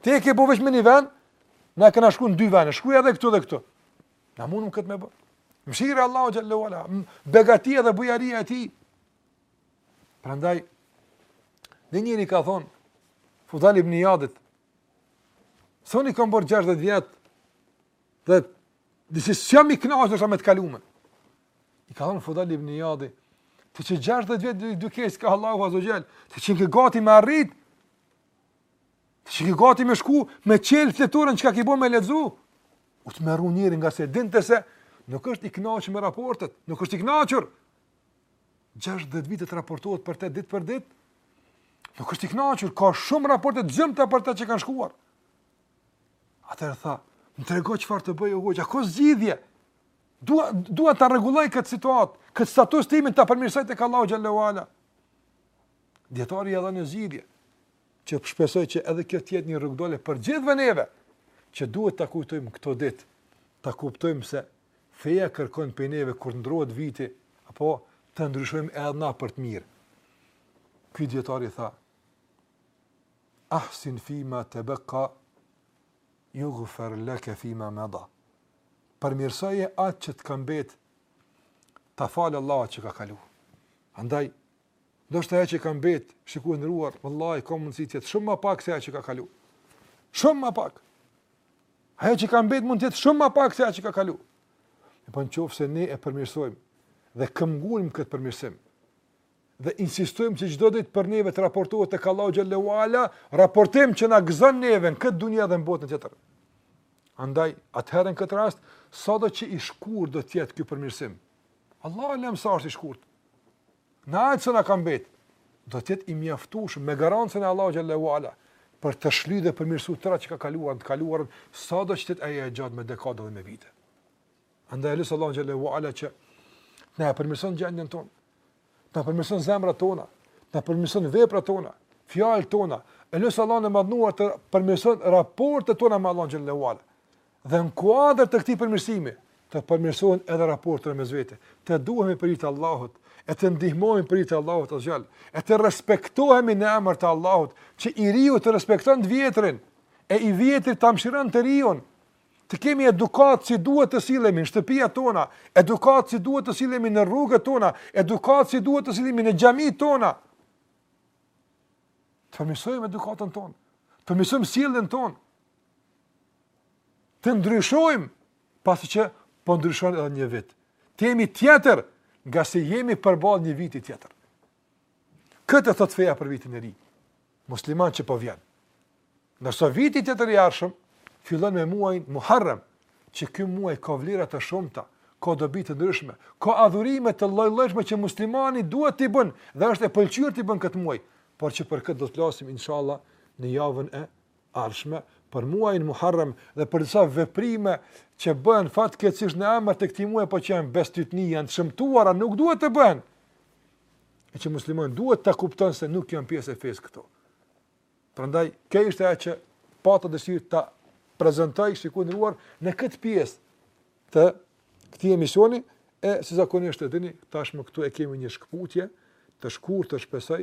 Ti e ke bo veç me një ven, na kena shkru në dy vene. Shkru edhe këtu dhe këtu. Na mundëm këtë me bo. Mëshira e Allahut xhelle ue ala. Begatia dhe bujaria e tij. Prandaj, një njeri i ka thonë Fudajl ibn Ijadit, Se unë i kam bërë 60 vjet, dhe disi s'jam i knaq ndoshta me të kalumen. I ka thonë Fudajl ibn Ijadi, ti qe 60 vjet duke ec kah Allahu azze ue xhel, ti qenke gati me arrit, ti qenke gati me shku, me çel fletoren çka ki bo me lexu, u tmerru njeri ngase dinte se nuk është i knaqur me raportet, nuk është i knaqur, 60 vite të raportohet për të ditë për ditë, nuk është i knaqur, ka shumë raporte të gjëmëta për të që kanë shkuar. Atëherë tha, më trego çfarë të bëj, hoxhë, a ka zgjidhje? Dua, dua ta rregulloj këtë situatë, këtë status timin ta përmirësoj tek Allahu xhelle ue ala. Dijetari ia dha një zgjidhje, që shpresoj që edhe kjo të jetë një rrugëdalje për gjithë neve, që duhet ta kujtojmë këto ditë, ta kuptojmë se Feja kërkon prej neve kur të ndrrohet viti, apo të ndryshojmë edhe na për të mirë. Ky dijetar i tha: Ahsin fi ma tabaqqa yughfar lak fi ma mada. Përmirësoje atë që të ka mbet, ta fal Allah atë që ka kalu. Andaj ndoshta ajo që ka mbet, shikues të nderuar, vallahi ka mundësi të jetë shumë më pak se ajo që ka kalu. Shumë më pak. Ajo që ka mbetë mund të jetë shumë ma pak se ajo që ka kalu. Po në qoftë se ne e përmirësojmë dhe këmbëngulim në këtë përmirësim dhe insistojmë që çdo ditë për neve të raportohet tek Allahu xhelle ue ala, raportim që na gëzon neve në këtë dunja dhe në botën tjetër. Andaj, atëherë në këtë rast, sado që i shkurt do të jetë ky përmirësim, Allahu alem sa është i shkurt. Në atë që na ka mbetë, do të jetë i mjaftueshëm me garancën e Allahut xhelle ue ala për të shlyer dhe përmirësuar tërë atë që ka kaluar, të kaluarën sado që të jetë ajo e gjatë me dekada dhe me vite. Andaj lutim Allahun xhelle ue ala që të na e përmirëson gjendjen tonë, na përmirëson zemrat tona, na përmirëson veprat tona, fjalët tona. E lutim Allahun e madhnuar të përmirëson raportet tona me Allahun xhelle ue ala. Dhe në kuadër të këtij përmirësimi, të përmirësohen edhe raportet mes vete, të duhemi për hir të Allahut, e të ndihmohemi për hir të Allahut azze ve xhel, e të respektohemi në emër të Allahut, që i riu të respekton të vjetrin, e i vjetri ta mëshiron të riun. Të kemi edukatë si duhet të sillemi në shtëpitë tona, edukatë si duhet të sillemi në rrugët tona, edukatë si duhet të sillemi në xhamitë tona. Të përmirësojmë edukatën tonë, të përmirësojmë sjelljen tonë. Të ndryshojmë, pasi që po ndryshon edhe një vit. Të jemi tjetër, ngase jemi përballë një viti tjetër. Këtë thot feja për vitin e ri musliman që po vjen. Ndërsa viti tjetër i ardhshëm fillon me muajin Muharrem, që ky muaj ka vlera të shumta, ka dobi të ndryshme, ka adhurime të lloj-llojshme që muslimani duhet t'i bën dhe është e pëlqyer t'i bën këtë muaj, por që për këtë do të flasim inshallah në javën e ardhshme, për muajin Muharrem dhe për disa veprime që bëhen fatkeqësisht në emër të këtij muaji, por që janë bestytni, janë të shëmtuara, nuk duhet të bëhen. E që muslimani duhet ta kupton se nuk janë pjesë e fesë këto. Prandaj kjo ishte ajo që pata dëshirë ta prezantoj shikues të nderuar në këtë pjesë të këtij emisioni e si zakonisht e dini tashmë këtu e kemi një shkëputje të shkurtër shpresoj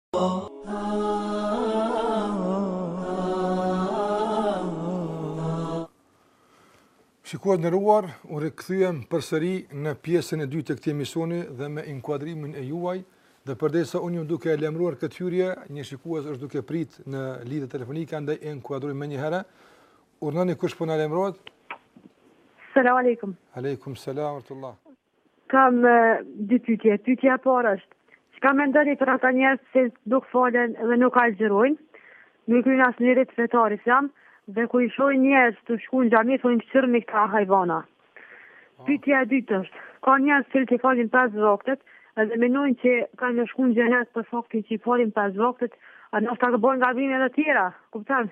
Shikues të nderuar, u rikthyem përsëri në pjesën e dytë të këtij emisioni dhe me inkuadrimin e juaj, dhe përderisa unë jam duke e lajmëruar këtë hyrje, një shikues është duke prit në lidhje telefonike, andaj e inkuadrojmë menjëherë. Urdhnoni, kush po na lajmërohet? Selam alejkum. Alejkum selam rahmetullah. Kam dy pyetje. Pyetja e parë është, çka mendoni për ata njerëz të cilët nuk falen dhe nuk agjërojnë, nuk i kryejnë asnjë rit fetar islam dhe kur i shohin njerëz tu shku në xhami thonë kqyrni këta hajvana. Pyetja e dytë është, ka njerëz të cilët i falin pesë vaktet dhe mendojnë që kam me shku në xhenet për faktin që i falin pesë vaktet, a ndoshta bojnë gabime të tjera, kupton?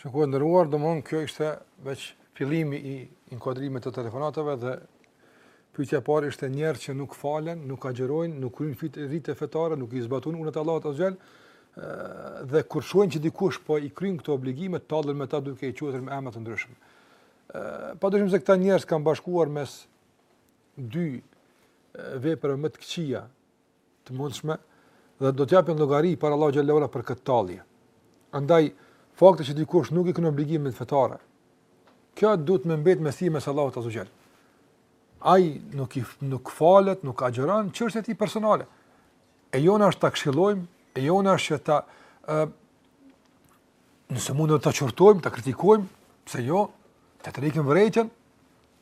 Shikues të nderuar, domethënë kjo ishte veç fillimi i inkuadrimit të telefonatave dhe pyetja e parë ishte njerëz që nuk falen, nuk agjërojnë, nuk kryejnë fit, rite fetare, nuk i zbatojnë urdhrat e Allahut azze ve xhel, dhe kur shohin që dikush po i kryen këto obligime, tallen me ta duke i quajtur me emra të ndryshëm. Pa dyshim se këta njerëz kanë bashkuar mes dy veprave më të këqija, të mundshme dhe do të japin llogari para Allahu xhelle ve ala për këtë tallje. Andaj fakti që dikush nuk i kryn obligimet fetare, kjo duhet me mbet mes tij dhe Allahut azze ve xhel. Ai nuk i nuk falet, nuk agjëron çështje e tij personale. E jona është ta këshillojmë, e jona është që ta ë nëse mundemi ta qortojmë, ta kritikojmë, pse jo, t'ia tërheqim vërejtjen,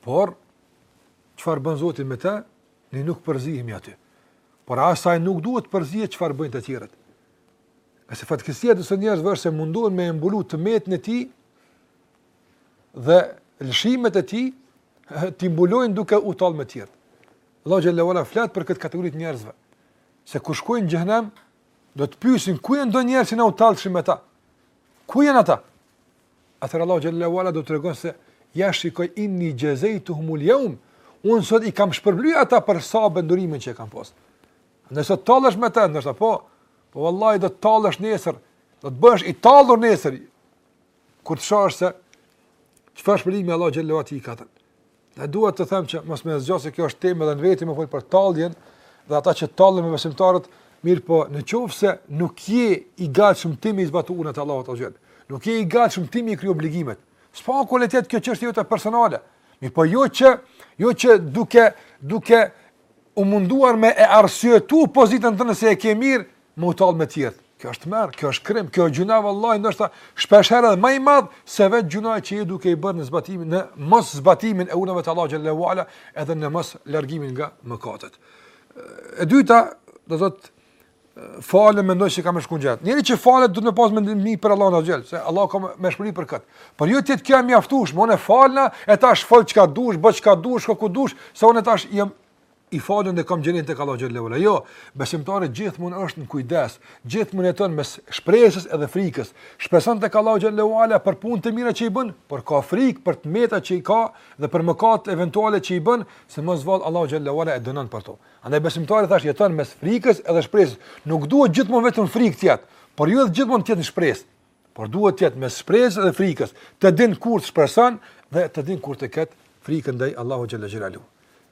por çfarë bën Zoti me të? Ne nuk përzihemi aty. Por as ai nuk duhet të përzihet çfarë bëjnë të tjerët. Ngase fatkeqësia e sot njerëzve është se mundohen me e mbulu të metën e tij dhe lëshimet e tij t'i mbulojnë duke u tall me të tjerë. Allahu xhelle ve ala flet për këtë kategori të njerëzve. Se kur shkojnë në xhehenem, do të pyesin ku janë do njerëzit që na u tallshin me ta. Ku janë ata? Atëherë Allahu xhelle ve ala do të tregon se ja shikoj inni xhezejtuhumul jeum, unë sot i kam shpërblyer ata për sabër e durimin që kanë pas. Nëse sot tallesh me ta, ndoshta po, po vallahi do të tallesh nesër, do të jesh i tallur nesër. Kur të shohësh se çfarë shpërblimi Allahu xhelle ve ala i ka E dua të them që mos me zgjat se kjo është temë edhe në vete me fol për talljen dhe ata që tallen me besimtarët, mirëpo në qoftë se nuk je i gatshëm ti me i zbatu urdhnat e Allahut azze ve xhel. Nuk je i gatshëm ti me i kry obligimet. S'po ke kualitet kjo është çështje jote personale. Mirëpo jo që jo që duke duke u munduar me e arsyetu pozitën tënde se e ke mirë, me u tall me tjert, kjo është tmerr, kjo është krim, kjo është gjynah vallahi ndoshta shpesh herë edhe më i madh se vetë gjynahu që je duke e bërë në zbatimin në moszbatimin e urdhrave të Allahut xhelle ve ala edhe në moslargimin nga mëkatet. E dyta, do thotë falem mendoj se kam me shku në xhenet. Njeriu që falet duhet me pas mendim të mirë për Allahun azze ve xhel, se Allahu ka me shpërbly për kët. Por jo ti t'i kesh mjaftueshëm, unë u fala e tash fol çka dush, bëj çka dush, shko ku dush, se unë tash jam i falun dhe kam xhenetin tek Allahu xhelle ve ala. Jo, besimtari gjithmonë është në kujdes, gjithmonë jeton mes shpresës edhe frikës. Shpreson tek Allahu xhelle ve ala për punë të mira që i bën, por ka frikë për të meta që i ka dhe për mëkate eventuale që i bën, se mos vallë Allahu xhelle ve ala e dënon për to. Andaj besimtari thash jeton mes frikës edhe shpresës. Nuk duhet gjithmonë vetëm frikë të jetë, por jo edhe gjithmonë të jetë në shpresë. Por duhet të jetë mes shpresës dhe frikës. Të din kur të shpreson dhe të din kur të ketë frikën ndaj Allahut xhelle ve ala.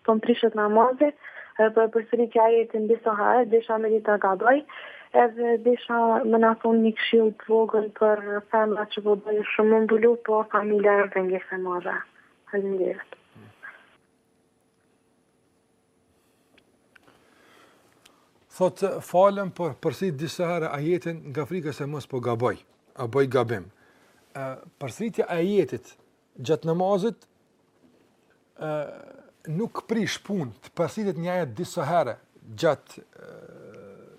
A po më prishet namazi, po e përsërita ajetin disa herë, desha me ditë a gaboj, edhe desha me na thënë një këshillë të vogël për femrat që po dojnë shumë me u mbulu, po familja pengesë e madhe. Faleminderit. Thot falem por përsërit disa herë ajetin nga frika se mos po gaboj. A bëj gabim? Ë përsëritja e ajetit Gjatë namazit ë nuk prish punë, të përsëritet një ajet disa herë gjatë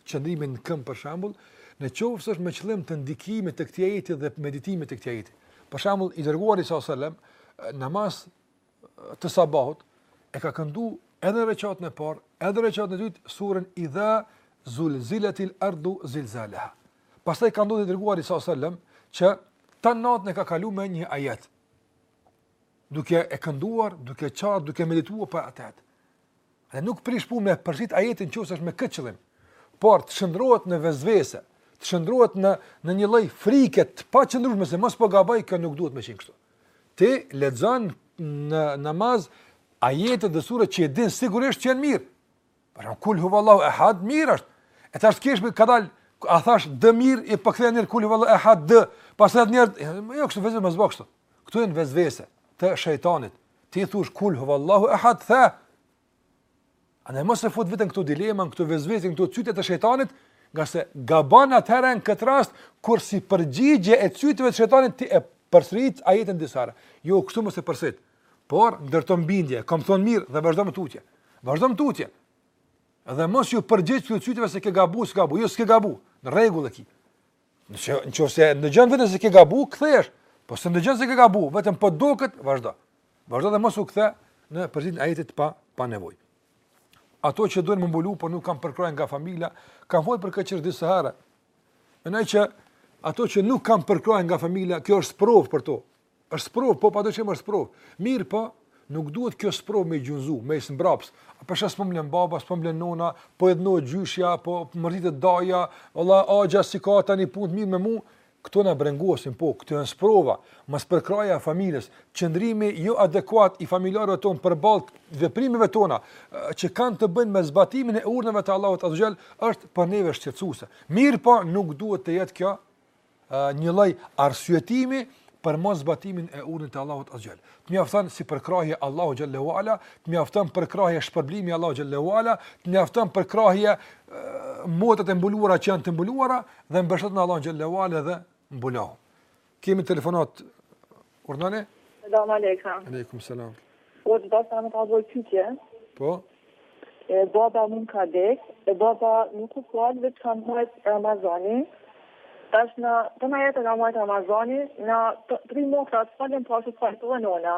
qëndrimit në këmbë për shembull, në qoftë se është me qëllim të ndikimit të këtij ajeti dhe meditimit të këtij ajeti. Për shembull, i dërguari salallahu alejhi selam namaz të sabahut e ka këndu edhe rekatin e parë, edhe rekatin e dytë surën Idha zulzilatil ardu zilzalaha. Pastaj ka ndodh i dërguari sa selam që tan natën e ka kalu me një ajet. Duke e kënduar, duke qarë, duke medituar për atë ajet. Dhe nuk prish punë me përsërit ajetin që është me këtë qëllim. Por të shndërrohet në vesvese, të shndërrohet në, në një loj frike të paqëndrueshme se mos po gabaj, kjo nuk duhet me qenë kështu. Ti lexon në namaz ajetet dhe surët që e din sigurisht që janë mirë. Por kul huwallahu ahad mirë është. E tash kish me kadal, a e thash mirë e përkthen një kul huwallahu ahad dë. Pastaj një herë, jo kështu vetëm mos bëj kështu. Këto janë vesvese të shejtanit. Ti thosh kul huwallahu ahad tha. Ama mos e fut veten n'këto dilema, këto vesvese, këto cytje të shejtanit, ngase gabon atëherë në këtë rast kur si përgjigje e cytjeve të shejtanit ti e përsërit ajetin disa herë. Jo kështu mos e përsërit. Por ndërto bindje, kam thon mirë dhe vazhdo më tutje. Vazhdo më tutje. Dhe mos ju përgjigj këto cytjeve se ke gabu, s'ke gabu, jo s'ke gabu. Në rregull e ki. Nëse nëse ndëgjon veten se ke gabu, kthehesh. Po s'e ndëgjon se ke gabu, vetëm po duket, vazhdo. Vazhdo dhe mos u kthe në përsëritjen e ajetit pa pa nevojë. Ato që duan m'u mbulu, por nuk kanë përkrahje nga familja, kam fol për këtë çështje disa herë. Mendoj që ato që nuk kanë përkrahje nga familja, kjo është sprovë për to. Është sprovë, po padyshim është sprovë. Mirëpo, nuk duhet kjo sprovë me i gjunzu, me i zmbraps. Për shë s'po m'lën baba, s'po m'lën nona, po edhe në gjyshja, po mërzitet daja, vallah, axha, si ka tani një punë të mirë me mu, këto na brengosin, po, këto janë sprova, mospërkrahja e familjes, qëndrimi jo adekuat i familjarëve tonë përballë veprimeve tona, që kanë të bëjnë me zbatimin e urdhrave të Allahut aze ue xhel, është për neve shqetësuese. Mirëpo, nuk duhet të jetë kjo një lloj arsyetimi për mos zbatimin e urdhrit të Allahut aze ue xhel. Të mjafton si përkrahje Allahu xhele ue ala, të mjafton përkrahje shpërblimi i Allahut xhele ue ala, të mjafton përkrahje motrat e mbuluara që janë të mbuluara dhe mbështetu n'Allahun xhele ue ala dhe mbulohu. Kemi telefonat Urdhnoni? Selam alejkum. Alejkum selam. Po të bashkë në ka bërë pyetje. Po? E baba mu m'ka dek, e baba nuk u falke, veç ka majt Ramazani. Tash na, tanë jetën ka majt Ramazani, na tri motrat falem, po ashtu falet edhe nona.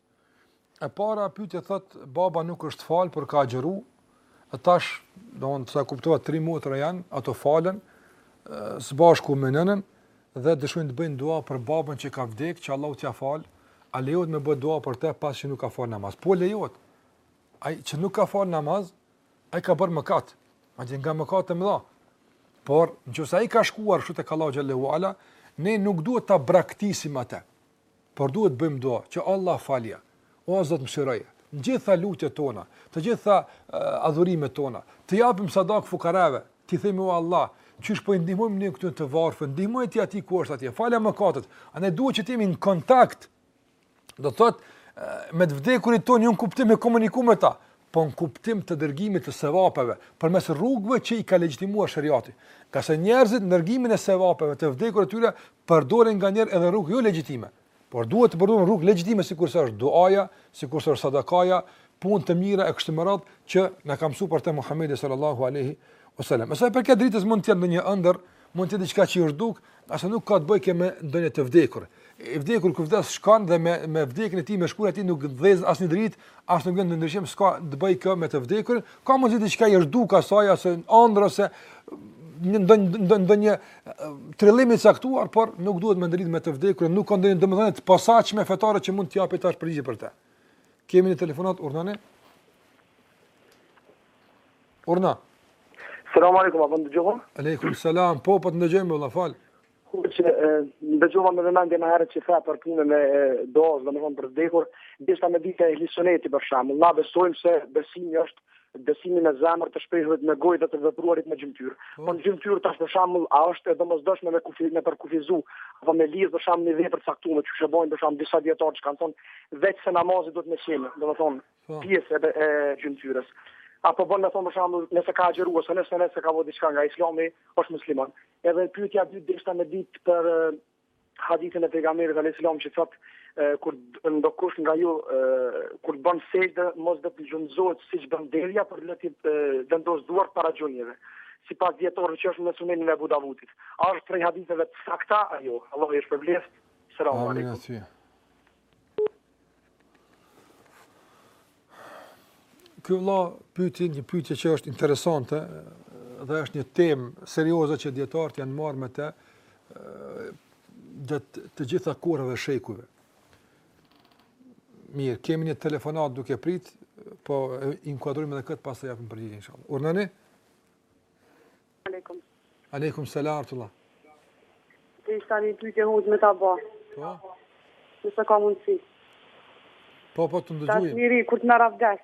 E para pyetje thotë baba nuk është fal por ka agjëru. E tash, domthonë sa kuptova tri motra janë, ato falen së bashku me nënën dhe dëshirojnë të bëjnë dua për babën që ka vdek, që Allahu t'ia fal. A lejohet me bë dua për të pasi që nuk ka fal namaz? Po lejohet. Ai që nuk ka fal namaz, ai ka bërë mëkat. Madje nga mëkatet e mëdha. Por, meqenëse ai ka shkuar, te Allahu xhelle ve ala, ne nuk duhet ta braktisim atë. Por duhet të bëjmë dua, që Allah falja, o Zot mëshiroje, në të gjitha lutjet tona, të gjitha adhurimet tona, të japim sadaka fukarenjve, t'i themi o Allah, qysh po i ndihmojmë ne këtij të varfri, ndihmoji ti atij ku është atje, falja mëkatet. Andaj duhet që të jemi në kontakt. Do të thotë me të vdekurit tonë, jo në kuptim me komuniku me ta. po në kuptim të dërgimit të sevapeve, përmes rrugëve që i ka legjitimuar sheriati. Ngase njerëzit në dërgimin e sevapeve të vdekurve të tyre, përdorin nganjëherë edhe rrugë jo legjitime. Por duhet të përdorim rrugë legjitime sikurse është duaja, sikurse është sadakaja, punët e mira e kështu me radhë që na ka mësu profeti Muhammedi sallallahu aleyhi wasallam. E sa i përket dritës mund të jetë ndonjë ëndërr, Mund të jetë diçka që i është duk asaj, nuk ka të bëjë kjo me ndonjë të vdekur. I vdekuri kur vdes shkon dhe me me vdekjen e tij me shkuarjen e tij nuk ndez asnjë dritë, as nuk vjen ndonjë ndryshim s'ka të bëjë kjo me të vdekurin. Kjo mund të jetë diçka që i është duk asaj ose ëndërr ose një ndonjë ndonjë trillim i caktuar, por nuk duhet me ndërlidh me të vdekur, nuk ka ndonjë domethënie të posaçme fetare që mund të jap tash përgjigje për të. Kemi një telefonat urdhëroni. Urno. Selam aleikum, a po më dëgjon? Aleikum selam, po po të ndëgjojmë vëlla, fol. Qe ndëgjova me vëmendje më herët që tha për punën e duasë, domethënë për të vdekur, deshta me ditë e lisoneti për shembull. Na besojmë se besimi është besimi me zemër të shprehurit me gojë dhe të vepruarit me gjymtyrë. Po, po në gjymtyrë tash për shembull, a është e domosdoshme me kufi me përkufizu, apo me lidh për shembull një vepër të caktuar, që që bojnë për shembull disa dijetarë që kanë thonë veç se namazi duhet me qenë, domethënë po. pjesë e, e gjymtyrës. Apo bën me thonë për shembull, nëse ka agjëruar ose nëse nëse ka vepru diçka nga Islami, është musliman. Edhe pyetja e dytë deshta me ditë për hadithin e pejgamberit alayhis salam që thotë kur ndokush nga ju kur bën sejdë mos le të gjunjëzohet siç bën deveja por le t'i vendosë duart para gjunjeve sipas dijetarëve që është në sunenin e Abu Davudit a është prej haditheve të sakta a jo Allahu ju shpërbleftë selam aleikum Ky vëlla pyeti një pyetje që është interesante dhe është një temë serioze që dijetarët janë marrë me të gjatë të gjitha kohërave shekujve. Mirë, kemi një telefonat duke prit, po inkuadrojmë edhe këtë pastaj japim përgjigjen inshallah. Urnoni? Aleikum. Aleikum selam ورحمة Deshta një pyetje hoxhë me ta ba. Po? Nëse ka mundësi. Po, po, të ndëgjojmë. Tash njeri, kur të merr abdes.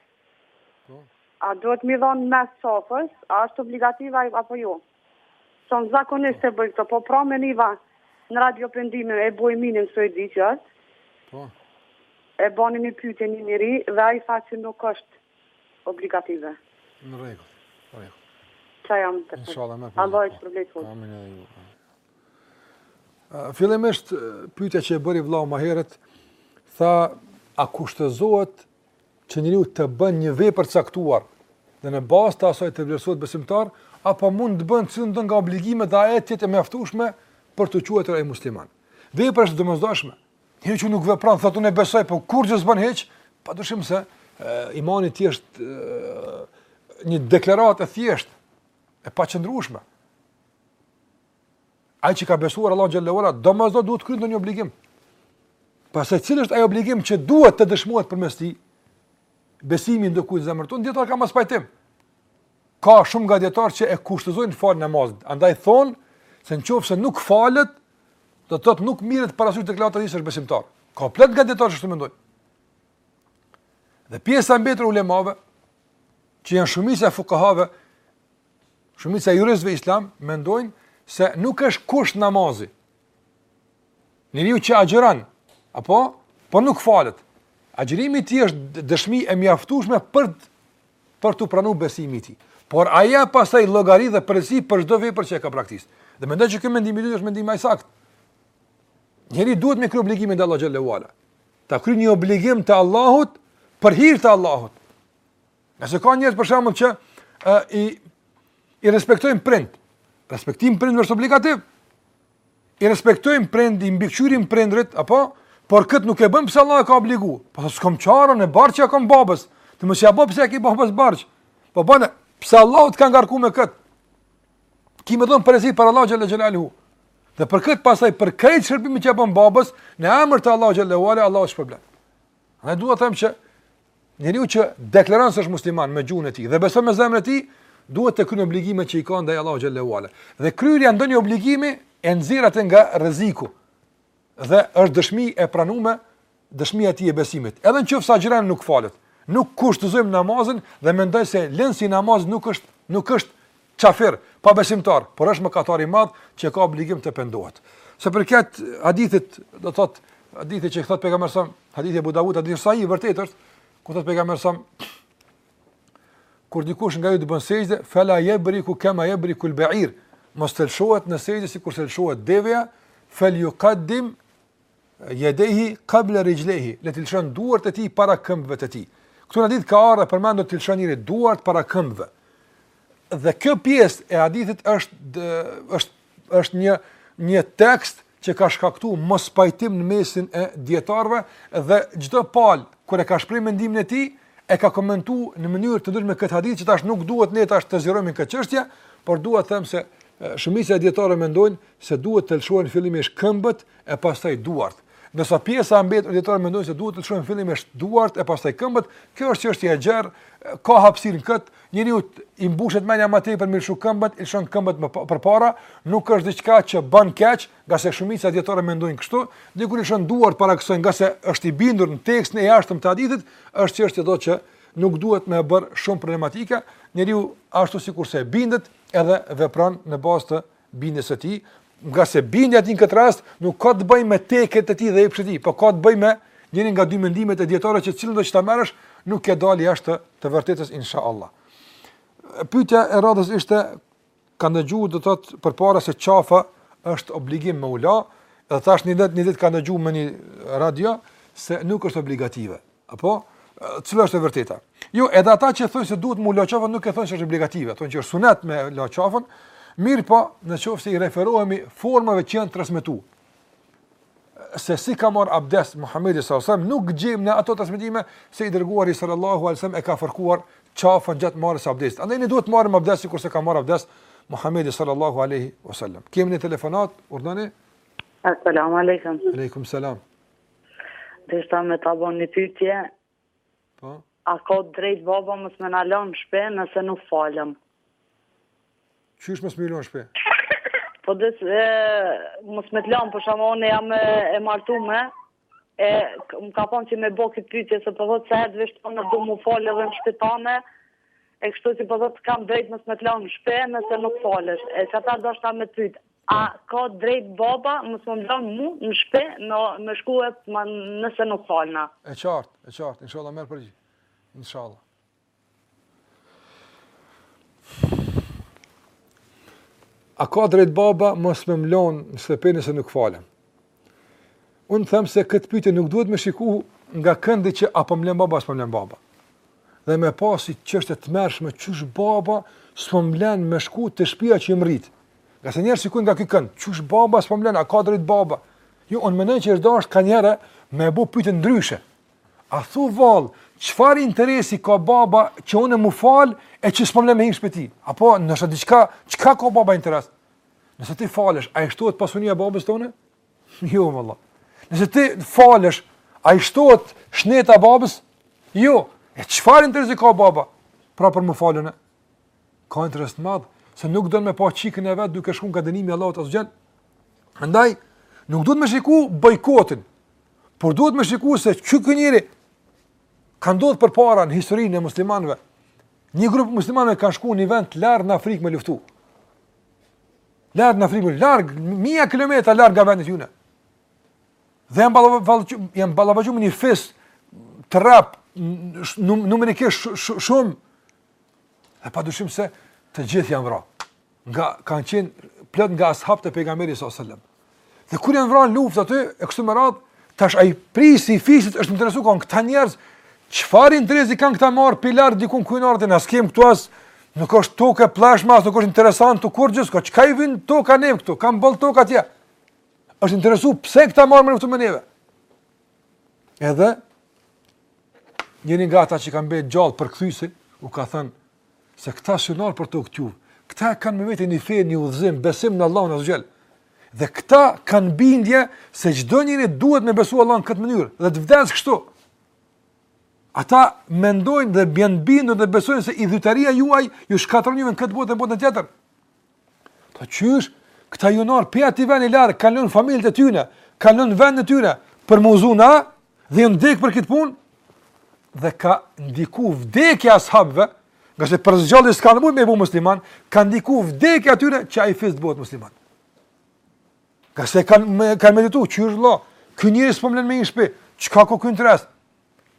Po? A duhet mi dhonë mes'h qafës, a është obligativa apo jo? Se ne zakonisht po. e bëjmë këto, po prëm e niva në radio Pendimi e bojë minin së e di që është. Po? E bani një pyetje një njeri dhe ai tha që nuk është obligative. Në rregull. Në rregull. Ça jam të Inshallah më. Allah e shpërbleft fort. Amin edhe ju. Fillimisht pyetja që e bëri vllau ma herët, tha a kushtëzohet që njeriu të bën një vepër të caktuar dhe në bazë të asaj të vlerësohet besimtar apo mund të bën cilindo nga obligimet dhe ajo të jetë e mjaftueshme për t'u quajtur ai musliman. Vepra është e domosdoshme, Një që nuk vepron, thotë unë e besoj, po kurrgjë s'bën hiç, pa dyshim se imani i tij është një deklaratë e thjeshtë, e paqëndrueshme. Ai që ka besuar Allahun xhelle ve ala domosdo duhet të kryjë ndonjë obligim. Pastaj cili është ai obligim që duhet të dëshmohet përmes tij besimi i dikujt në zemër, te dijetarët ka mospajtim. Ka shumë nga dijetarët që e kushtëzojnë faljen e namazit, andaj thonë se në qoftë se nuk falet, do të thotë nuk merret parasysh deklarata se është besimtar. Ka plot nga dijetarët që kështu mendojnë. Dhe pjesa e mbetur e ulemave që janë shumica e fukahave, shumica e juristëve islam mendojnë se nuk është kusht namazi, Njeriu që agjëron, apo, po nuk falet. Agjërimi i tij është dëshmi e mjaftueshme për, për t'u pranu besimi i tij. Por ai jep pastaj llogari dhe përgjegjësi për çdo vepër që e ka braktisë. Dhe mendoj që ky mendim është mendimi ma i saktë. Njeri duhet me kry obligimin ndaj Allahut xhelle ve ala. Ta kry një obligim të Allahut për hirë të Allahut. Nëse ka njerëz për shembull që ë uh, i i respektojnë prindët, respektimi i prindve është obligativ. I respektojmë prindët, i mbikëqyrim prindërit, apo por kët nuk e bën pse Allah e ka obligu. Po thotë s'kom çare, ne borxh ia kom babës. Ti mos ia bë pse ia ke babës borxh. Po bën pse Allah të ka ngarku me kët. Ki me dhon përgjegjësi para Allahut xhel-le xhelaluhu. Dhe për kët pastaj për kët shërbim që i bën babës në emër të Allah xhelle ve ala Allahu të shpërblen. Ne duhet të them që Njeriu që deklaron se është musliman me gjuhën e tij dhe beson me zemrën e tij, duhet të kryejë obligimet që i ka ndaj Allahut xhelle ve ala. Dhe kryerja e ndonjë obligimi e nxjerr atë nga rreziku. Dhe është dëshmi e pranume, dëshmia e tij e besimit. Edhe në qoftë se agjëron nuk falet. Nuk kushtëzojmë namazin dhe mendoj se lënësi i namazit nuk është nuk është Qafir, pabesimtar, por është mëkatar i madh që e ka obligim të pendohet. Sa i përket hadithit, do thotë hadithi që thotë pejgamberi a.s., hadithi Ebu Davud, hadithi sahih i vërtetë është, ku thotë pejgamberi a.s. kur dikush nga ju të bën sejdë, fala yabriku kama yabrikul ba'ir, mos të lëshohet në sejdë sikur të lëshohet deveja, fal yuqaddim Yadayhi qabla rijlayhi, le të lëshon duart e tij para këmbëve të tij. Këtu në hadith ka ardhur e përmendur të lëshon njeriu duart para këmbëve. Dhe kjo pjesë e hadithit është është është një një tekst që ka shkaktuar mospajtim në mesin e dijetarëve dhe çdo palë kur e ka shpreh mendimin e tij e ka komentuar në mënyrë të ndryshme këtë hadith që tash nuk duhet ne tash të zgjerojmë këtë çështje, por dua të them se shumica e dijetarëve mendojnë se duhet të lëshohen fillimisht këmbët e pastaj duart. Ndërsa pjesa e mbetur e dijetarëve mendojnë se duhet të lëshohen fillimisht duart e pastaj këmbët, kjo është çështje e gjerë, ka hapësirë këtu, njeriut i mbushet mendja më tepër me lëshu këmbët, i lëshon këmbët më përpara, nuk është diçka që bën keq, ngase shumica e dijetarëve mendojnë kështu, dikush lëshon duart para kësaj, ngase është i bindur në tekstin e jashtëm të hadithit, është çështje do që nuk duhet me bërë shumë problematike, njeriu ashtu sikurse bindet edhe vepron në bazë të bindjes së tij, ngase bindja e tij në këtë rast nuk ka të bëjë me teket e tij dhe epshet e tij, por ka të bëjë me njërin nga dy mendimet e dijetarëve që cilëndo që ta marrësh, nuk ke dal jashtë të vërtetës inshallah. Pyetja e radhës ishte ka ndëgjuar do thotë përpara se qafa është obligim me u la, edhe tash një ditë një ditë ka ndëgjuar në një radio se nuk është obligative. Apo cila është e vërteta. Jo, edhe ata që thonë se duhet me la qafën nuk e thonë se është obligative, thonë që është sunet me la qafën, mirëpo në qofë se i referohemi formave që janë transmitu. Se si ka marrë abdes Muhammedi s.a.s. nuk gjejmë në ato transmitime se i dërguari sallallahu a.s. e ka fërkuar qafën gjatë marrjes së abdesit. Andaj ne duhet të marrim abdes sikurse ka marrë abdes Muhammedi sallallahu a.s. Kemi një telefonat, urdhëroni? Assalamu alaikum. Aleikum, salam. Deshta me ta bo një pytje, po? a ka drejt baba mos me na lan në shpi nëse nuk falem? Qysh mos me lan në shpi? Po de mos me të lanë, për shembull unë jam e martume, e më ka thonë që me bo këtë pytje, se po thotë se edhe deshta du m'u falë edhe në shpi tane, e kështu që po thotë kam drejt mos me të lanë në shpi nëse nuk falësh. E qita deshta me pytë, A ka drejt baba mos me m'lan mu në shpi me me shkue nëse nuk falna. E qartë, e qartë, inshallah merr përgjigje. Inshallah. A ka drejt baba mos me m'lon në shtëpi nëse nuk falem. Unë them se këtë pyetje nuk duhet me shiku nga këndi që a po m'len baba, a s'po m'len baba. Dhe me pa si çështje të tmerrshme, qysh baba s'po m'len me shku te shpia që e m'rrit. Ngase njerëz shikojnë nga këtë kënd, qysh baba s'po m'len, a ka drejtë baba. Jo, unë mendoj që është dashtë kanjëherë me bo pyetjen ndryshe. A thu vallë, çfarë interesi ka baba që unë m'u falë e që s'po m'len me hi në shtëpi? Apo ndoshta diçka, çka ka baba interes? Nëse ti falësh, a i shtohet pasunia babës tonë? Jo, vallahi. Nëse ti falësh, a i shtohet shneta babës? Jo. E çfarë interesi ka baba? Pra për m'u falë ne? Ka interes të madh, se nuk don me pa qikën e vet duke shku nka dënimi Allahut azze. Andaj, nuk duhet me shiku bojkotin, por duhet me shiku se çka ky njeri. Ka ndodhë përpara në historinë e muslimanëve. Një grup i muslimanëve ka shku n'një vend të larg në Afrikë me luftu. Larg në Afrikë, larg, mija kilometra larg nga vendi i tyne. Dhe janë ballafaqu, janë ballafaqu me një fis të trashë, numerikisht shumë, dhe pa dyshim se të gjithë janë vra. Nga, kanë qenë plot nga ashabët e Pejgamberit s.a.s. Dhe kur janë vra në luftë aty, e kështu me radhë, tash ai prijësi i fisit është interesu kush janë këta njerëz, çfarë interesi kanë këta me ardh pi larg diku, ku janë ardhur, as kem këtu as nuk është tokë e plleshme, as nuk është interesant këtu kurrgjë, çka iu vyn toka neve këtu, kanë boll tokë atje. Është interesu pse këta me ardh me luftu me neve. Edhe njëri nga ata që kanë mbet gjallë, përkthyesi, u ka thënë, Se këta s'jon ardh për tokët tuj. Këta kanë me vete një fe, një udhëzim, besim në Allahun azze ve xhel. Dhe këta kanë bindje se çdo njeri duhet me besu Allahun në këtë mënyrë. Dhe të vdes kështu. Ata mendojnë dhe janë bindur dhe besojnë se idhujtaria juaj ju shkatron juve në këtë botë dhe botën tjetër. Po qysh, këta jon ardh pi atij veni larg, kanë lënë familjet e tyre, kanë lënë vendin e tyre për me udhëzu ne dhe janë dek për këtë punë. Dhe ka ndiku vdekja e ashabëve, ngase për s'gjalli s'kanë dashtë me u bo musliman, ka ndiku vdekja e tyre që ai fis të bëhet musliman. Ngase kanë kanë medituar, qysh vëlla, ky njeri s'po m'len me hi n'shtëpi, çka ka ky interes?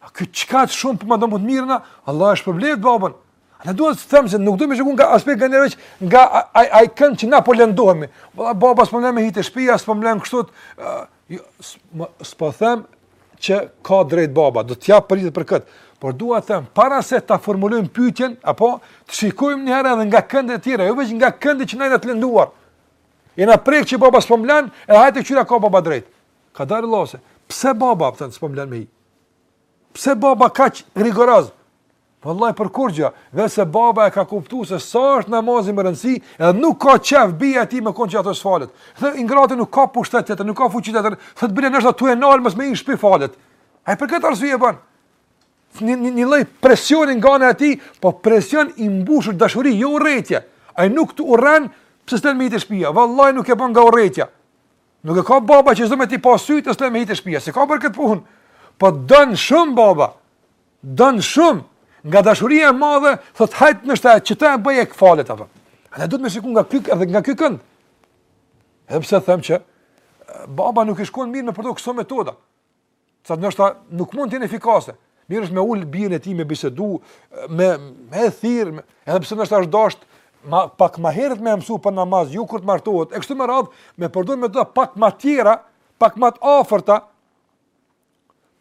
A ky kaq shumë po ma don më të mirën, Allahu e shpërbleftë babën. Ne duhet të them se nuk duhet të shikojmë nga aspekti gjenerik nga ai ai kënd që na po lëndohemi. Valla baba s'po më len me hi te shtëpia, s'po më lën kështu. Jo, s'po them që ka drejtë baba, do të japë përgjegjësi për këtë. Por dua të them para se ta formulojmë pyetjen, hajt të shikojmë një herë edhe nga këndet e tjera, jo vetëm nga këndet që na jemi të lënduar. E na prek që baba s'po më lën, e hajt kqyr a ka baba drejtë. Kadar Allahu se pse baba thon s'po m'len me hi. Pse baba kaq rigoroz? Vallahi për kurrgjë, veçse baba e ka kuptuar se sa është namazi me rëndësi, edhe nuk ka qef bija e tij me kon që ajo s'falet. Dhe i ngrati nuk ka pushtet tjetër, nuk ka fuqi tjetër, thotë bile nëse atë e nal mos me hi n'shpi, falet. Ai për këtë arsye e banë? Një, një, një lloj presioni nga ana e tij, po presion i mbushur dashuri, jo urrejtje. Ai nuk të urren pse s'të len me hi te shpia. Vallahi nuk e ban nga urrejtja. Nuk e ka baba që s'do me t'i pa sytë e s'le me hi te shpia, s'e ka për këtë punë. Po t'don shumë baba, t'don shumë, nga dashuria e madhe, thot hajt ndoshta, që ta bëj këtë falet, apo. A ne duhet me shiku nga ky, edhe nga ky kënd. Edhe pse them që, baba nuk i shkon mirë me përdo këso metoda. Se ndoshta nuk mund të jenë efikase. Mirë është me ul bijën e tij me bisedu, me, me e thirr, edhe pse ndoshta është dash ma, pak ma herët me e mësu për namaz, jo kur të martohet. E kështu me radh, me përdor metoda pak ma tjera, pak ma të afërta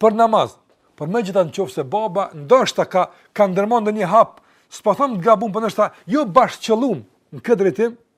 për namaz. Por megjithatë nëse baba ndoshta ka ka ndërmarrë ndonjë hap, s'po them të gabum, por ndoshta jo bash t'qëllum në këtë drejtim,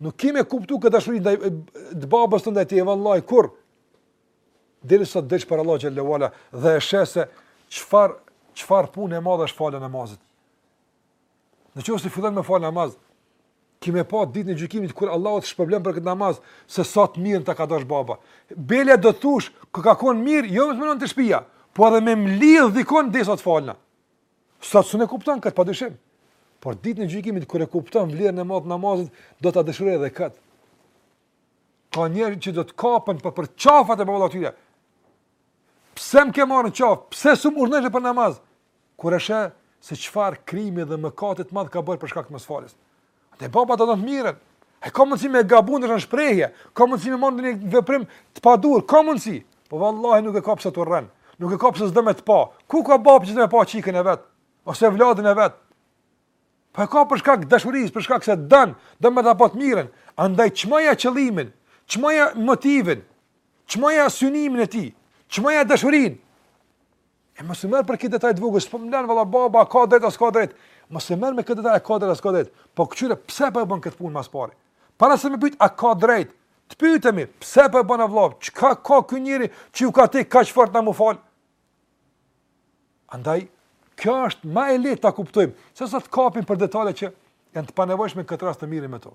Nuk ki me e kuptu këtë dashuri ndaj, të babës tënd ndaj teje vallahi, kur? Derisa t'dalësh para Allahut xhele ve ala dhe e sheh se çfarë, çfarë punë e madhe është falja e namazit. Në qoftë se fillon me fal namaz, ki me pa ditën e gjykimit kur Allahu të shpërblen për këtë namaz, se sa të mirën ta ka dash baba. Bile do të thush, ka, ka konë mirë, jo mos me m'lon te shpia, po edhe me m'lidh dikun derisa të falëna. Sot s'un e kupton kët padyshim. Por ditën e gjykimit kur e kupton vlerën e madhe të namazit, do ta dëshiroj edhe kët. Ka njerëz që do të kapen për për qafat e baballat tyre. Pse më ke marrë në qafë? Pse s'um urdhërojshe për namaz? Kur e sheh se çfarë krimi dhe mëkati të madh ka bërë për shkak të mosfaljes. Dhe baba ta do të mirën. Ai ka mundësi me gabu në shprehje, ka mundësi me marrë një veprim të padur, ka mundësi. Po vallahi nuk e ka pse të urren. Nuk e ka pse s'do me të pa. Ku ka babë që s'do me pa çikën e vet ose evladin e vet? Po e ka për shkak dashurisë, për shkak se t'don, do me ta pa të mirën. Andaj çmoja qëllimin, çmoja motivin, çmoja synimin e tij, çmoja dashurinë. E mos u merr për këtë detaj të vogël, s'po më lën valla baba, a ka drejt a s'ka drejt. Mos u merr me këtë detaj, a ka drejt a s'ka drejt. Po kqyre pse po e bën këtë punë ma s'pari? Para se me pyet a ka drejt, të pyetemi, pse po e bën vëlla? Çka ka ky njeri që iu ka tek kaq fort na me u fal? Andaj kjo është më e lehtë ta kuptojmë, se sa të kapemi për detaje që janë të panevojshme n'këtë rast të merremi me to.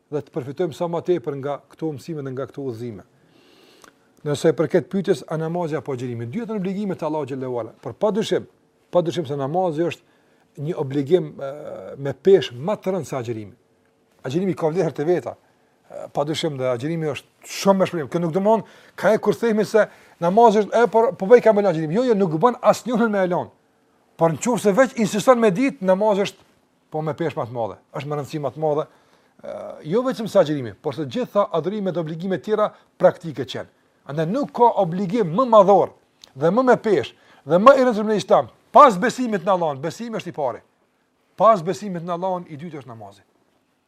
dhe të përfitojmë sa më tepër nga këto mësime dhe nga këto udhëzime. Sa i përket pyetjes a namazi apo agjërimi, dy janë obligime të Allahut xhelle ue ala, por padyshim, padyshim se namazi është një obligim me peshë më të rëndë se agjërimi. Agjërimi ka vlerë të veta. Padyshim dhe agjërimi është shumë me shpërblim. Kjo nuk do me thënë, kur themi se namazi është i pari po bën me lanë agjërimin. Jo, jo, nuk bën asnjëherë me e lan. Por nëse vetë insiston me ditë, namazi është me peshë më të madhe, është me rëndësi më të madhe, jo vetëm sa agjërimi, por se të gjitha adhurimet dhe obligimet tjera praktike që janë. Andaj nuk ka obligim më madhor dhe më me peshë dhe më i rëndësishëm në Islam pas besimit në Allahun, besimi është i pari. Pas besimit në Allahun, i dytë është namazi.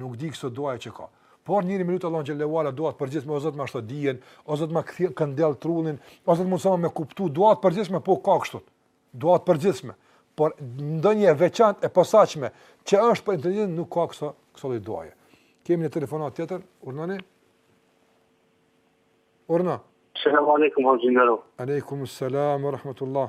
Nuk di këso duaje që ka. Por njëri munet me lutë Allahun xhelle ue ala duat përgjithshme o Zot ma shto dijen, o Zot ma kthi këndell trunin, o Zot mundësoma me kuptu, duat përgjithshme po ka kështu. Duat përgjithshme. Por ndonjë e veçantë e posaçme që është për inteligencën nuk ka këso këso lloj duaje. Kemi një telefonat tjetër, urdhnoni? Urdhno. Selam aleikum Hoxhë i nderum. Aleikum selam ورحمة الله.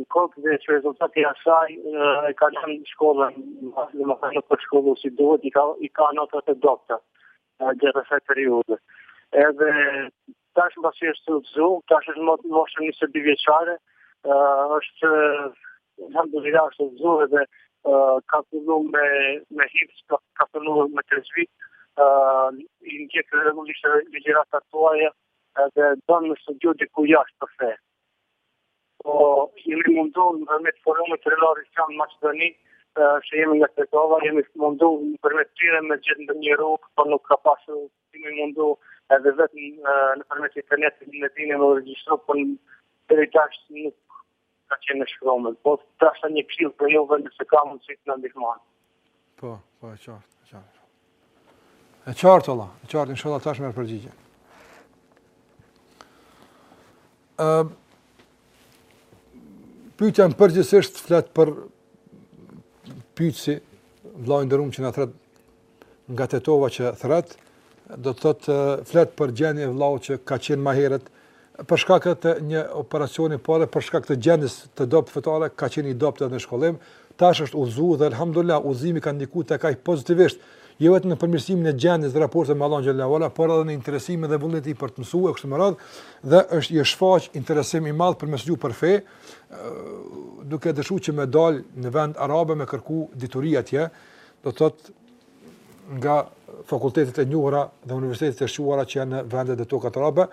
Në kokë dhe si rezultat i asaj e ka lënë shkollën, domethënë s'u shkollu si duhet, i ka, i ka notat e dobta, gjatë asaj periudhe. Edhe tash mbasi është udhzu, tash është në moshën njëzet e një vjeçare, është në të mira është udhzu edhe ka fillu me, me hifz, ka, ka fillu me texhvid, i ndëgjon rregullisht ligjëratat e juaja, edhe do me studiu diku jashtë për fe. Po, jemi mundu nëpërmjet Forumit Rinor Islam në Maqedoni, se jemi nga Tetova, jemi mundu nëpërmjet tyre me gjet ndonjë rrugë, po nuk ka pasur, jemi mundu edhe vetë nëpërmjet internetit në Medine me u regjistru, po deri tash nuk ka qenë e shkrumen. Po, tash një këshilë prej juve nëse ka mundësi të na ndihmoni. Po, po e qartë, e qartë. E qartë valla, e qartë inshallah tash e merr përgjigjen. Ë uh, Pyetja në përgjithësisht flet për pyetësi vllai i nderum që na thret nga Tetova që thret do të thotë flet për gjendjen e vllaut që ka qenë më herët Për shkak të një operacioni, po edhe për shkak të gjendjes të dobët fetare, ka qenë i dobët edhe në shkollim. Tash është udhëzuar dhe elhamdulilah, udhëzimi ka ndikuar tek ai pozitivisht, jo vetëm në përmirësimin e gjendjes dhe raporteve me Allahun xhelle ue ala, por edhe në interesimin dhe vullnetin e tij për të mësuar e kështu me radhë dhe është shfaq interesim i madh për me studiu për fe, duke dëshiruar që me dal në vend arabe me kërku dituri atje, do të thotë nga fakultetet e njohura dhe universitetet e shquara që janë në vendet dhe tokat arabe,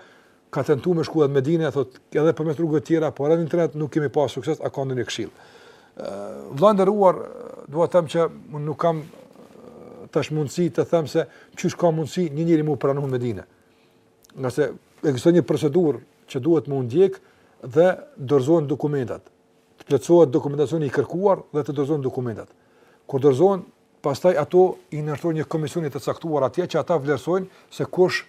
ka tentuar me shku në Medinë, thot, edhe përmes rrugëve të tjera, por edhe në internet nuk kemi pas sukses, a ka ndonjë këshill. Vëlla i nderuar, dua të them që unë nuk kam tash mundësi të them se qysh ka mundësi një njeri m'u pranu në Medinë. Ngase ekziston një procedurë që duhet me ndjek dhe dorëzohen dokumentat. Të plotësohet dokumentacioni i kërkuar dhe të dorëzohen dokumentat. Kur dorëzohen Pastaj ato i nënshtrohen një komisioni të caktuar atje që ata vlerësojnë se kush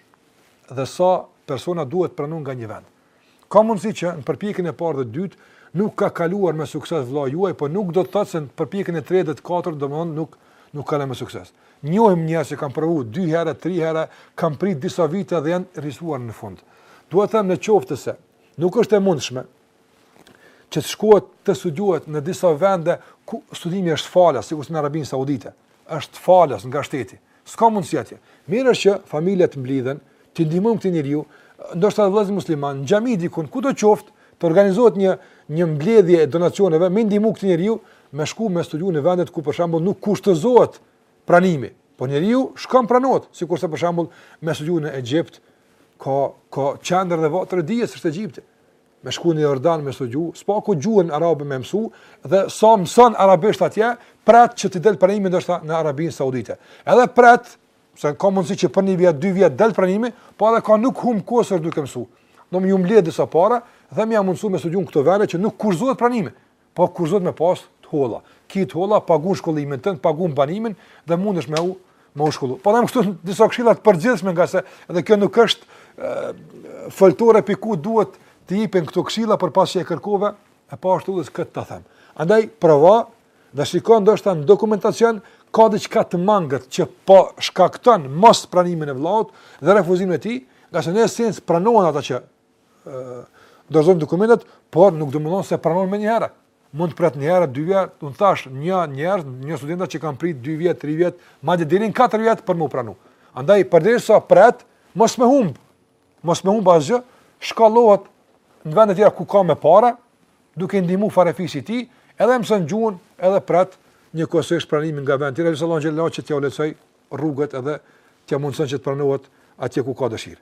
dhe sa persona duhet pranu nga një vend. Ka mundësi që në përpjekjen e parë dhe të dytë nuk ka kaluar me sukses vëllai juaj, por nuk do të thotë se në përpjekjen e tretë dhe të katërt domethënë nuk nuk kalon me sukses. Njohim njerëz që kanë provu dy herë, tri herë, kanë prit disa vite dhe janë rrisuar në fund. Dua të them në qoftë se nuk është e mundshme, që të shkohet të studiohet në disa vende ku studimi është falas, sikur në Arabinë Saudite, është falas nga shteti. S'ka mundësi atje. Mirë është që familja të mblidhen, t'i ndihmojmë këtë njeriu, ndoshta vëllezër musliman, në xhami dikun, kudo qoftë, të organizohet një një mbledhje e donacioneve me i ndihmu këtë njeriu me shku me studiu në vendet ku për shembull nuk kushtëzohet pranimi. Po njeriu shkon pranohet, sikurse për shembull me studiu në Egjipt ka ka qendër dhe votër e dijes është Egjipti. me shku në Jordan me studiu, së paku gjuhën arabe me mësu, dhe sa mëson arabisht atje, pret që t'i del pranimi ndoshta në Arabinë Saudite. Edhe pret, se ka mundësi që për një vjet, dy vjet del pranimi, po edhe koha nuk humb kot se është duke mësu. Do me ia mbledhë disa para, dhe me ia mundësu me studiu në këto vende që nuk kushtëzohet pranimi. Po kushtëzohet me pas të holla. Ki të holla, pagun shkollimin tënd, pagun banimin dhe mundesh me u me u shkollu. Po i jam këtu disa këshilla të përgjithshme ngase edhe kjo nuk është foltore prej ku duhet të jepen këto këshilla por pasi që e kërkove, e pashë të udhës këtë ta them. Andaj, provo dhe shiko ndoshta në dokumentacion ka diçka të mangët që po shkakton mospranimin e vllaut dhe refuzimin e tij, ngase në esencë pranohen ata që dorëzojnë dokumentet, por nuk domethënë se pranohen menjëherë. Mund të pret një herë, dy vjet, unë të thashë njoh njerëz, njoh studenta që kanë prit 2 vjet, 3 vjet, madje deri në 4 vjet për m'u pranu. Andaj përderisa pret, mos me humb. Mos me humb asgjë, shkollohet në vende të tjera ku ka me para, duke i ndihmu farefisi i tij, edhe mëson gjuhën, edhe pret njëkohësisht pranimin nga vendi tjetër. E lus Allahun xhele që t'ia lehtësojë rrugët edhe t'ia mundëson që të pranohet atje ku ka dëshirë.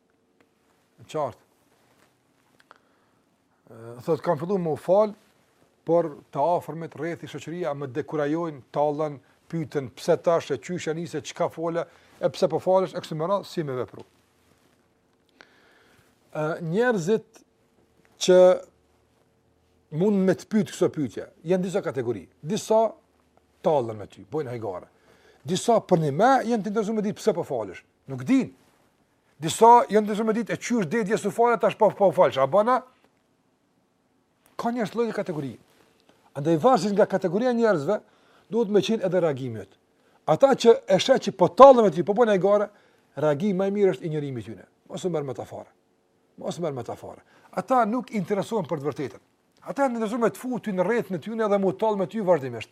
E qartë. Thotë, kam fillu me u falë, por të afërmit rrethi shoqëria më dekurajojnë, tallën, pyetën pse tash e qysh e nise çka fola, e pse po falesh e kështu me radhë si me vepru. Ë njerëzit që mund me të pyet këso pyetje, janë disa kategori. Disa tallën me ty, bojnë hajgare. Disa përnime janë të interesuar me ditë pse po falesh. Nuk din. Disa janë të interesuar me ditë e qysh deri dje s'u fale tash po po falsh. A bon? Ka njerëz lloj kategori. Andaj varësisht nga kategoria e njerëzve, duhet me qenë edhe reagimi yt. Ata që e sheh që po tallën me ty, po bëjnë hajgare, reagimi më i mirë është injorimi i tyre. Mos u merr me ta fare. Mos u merr me ta fare. Ata nuk interesohen për të vërtetën. Ata janë interesuar me të futur ty në rreth të tyne edhe m'u tallë me ty vazhdimisht.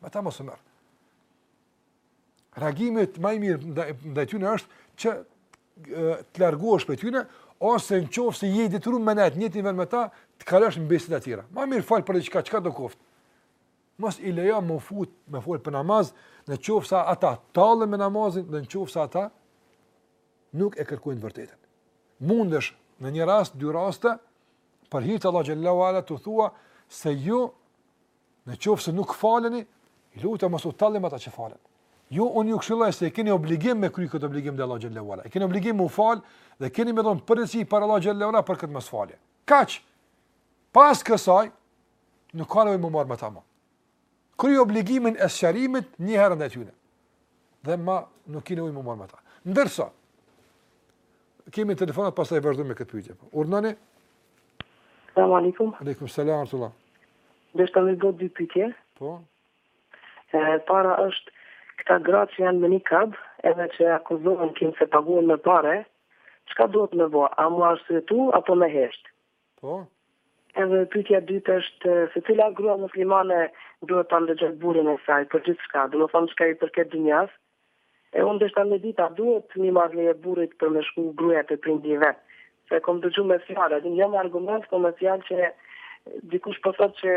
Me ata mos u merr. Reagimi yt më i mirë ndaj ndaj tyre është që të largohesh prej tyre ose në qoftë se je i detyruar me nejt njëjtin vend me ta, të kalosh në bisedë të tjera. Më mirë fol për diçka çkado koft. Mos i lejo me t'fut me fol për namaz, në qoftë se ata tallen me namazin dhe në qoftë se ata nuk e kërkojnë të vërtetën. Mundesh në një rast, dy raste për hir të Allahu xhelle ue ala t'u thuash se ju Në qofë se nuk faleni, lutem mos u tallni me ata që falen. Ju, unë ju këshilloj se e keni obligim me kry këtë obligim ndaj Allahut xhelle ue ala. E keni obligim me u falë dhe keni me dhonë përgjegjësi para Allahut xhelle ue ala për këtë mosfalje. Kaq, pas kësaj, nuk ka nevojë m'u marrë me ta ma. Kry obligimin e sqarimit një herë ndaj tyne. dhe ma nuk ki nevojë m'u marrë me ta. Ndërsa, kemi telefonatë, pastaj vazhdojmë me këtë pytje. Po. Urdhnoni? Selam alejkum. Alejkum selam rahmetullah. Deshta t'i bo dy pytje. Po? E, para është, këta gratë që janë me nikab, edhe që akuzohen kinse paguhen me pare, çka duhet me bo, a m'u arsyetu, apo me heshtë? Po. Edhe pyetja e dytë është secila grua muslimane duhet ta ndëgjojë burrin e saj për gjithçka, domethënë çka i përket dynjas, e unë deshta me ditë a duhet me i marr leje burrit për me shku gruaja te prindi i vet, se kom dëgju me fjalë, jo me argument, po me fjalë që dikush po thotë që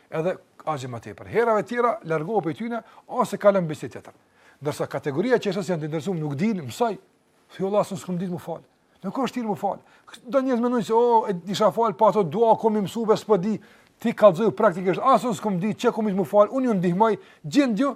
edhe aq më tepër. Herave të tjera largohu prej tyne ose kalo n'bisedë tjetër. Ndërsa kategoria që thashë janë të interesuar nuk din, mësoj. Thuaj vallahi as un s'kam ditë m'u fal. Nuk osht vshtirë m'u fal. Do njerëz mendojnë se oh, isha fal po ato dua kom me i mësu e s'po di. Ti kallzoju praktikisht as un s'kam ditë qe kom dit m'u fal. Unë ju ndihmoj, gjindju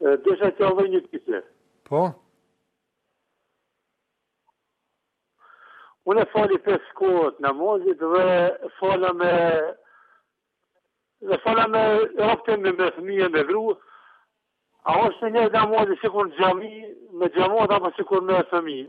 Deshta ta boj një pytje. Po? Unë e fali pes kohët namazit dhe e fali me dhe e fali me shpi me me fëmijë me gru a është njëjtë namazi sikur në xhami me xhemat apo sikur me fëmijë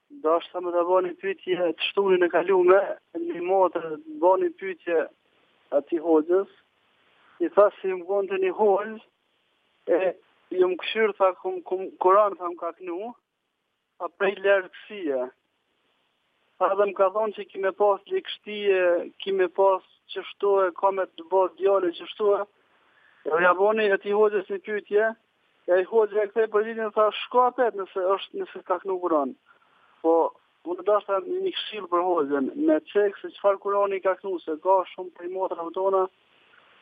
Dashta me ta ba një pyetje të shtunën e kalume, një motër ta bani pyetje atij hoxhës, i tha si më çon te një hoxhë, e ju me kqyr, tha ku më Kuran, tha më ka kënu, a prej lërëksia. Edhe më ka thonë që ki me pas ligështi, ki me pas qishtu e ka me të bo djalë qishtu e, e ja boni atij hoxhës një pytje, E ai hoxha e ktheu përgjigjen tha shko atet nëse është nëse ka knu Kuran. Po unë dashta një këshillë për hoxhën, me çek se çfarë Kurani i ka knu, se ka shumë prej motrave tona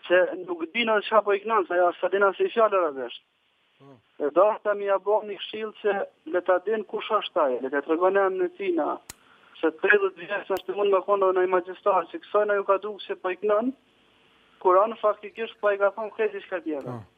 që nuk dinë që çfarë po i knon, se ajo s'e din asnjë fjalë arabisht. Po. E dashta me ia bo një këshillë që le ta din kush është ai, le të tregon emrin e tij. Se të vjet është të mund me konë edhe ni magjistar, që ksaj ju ka dukë që po i knon Kuran, faktikisht ai i ka thonë krejt diçka tjera. Po.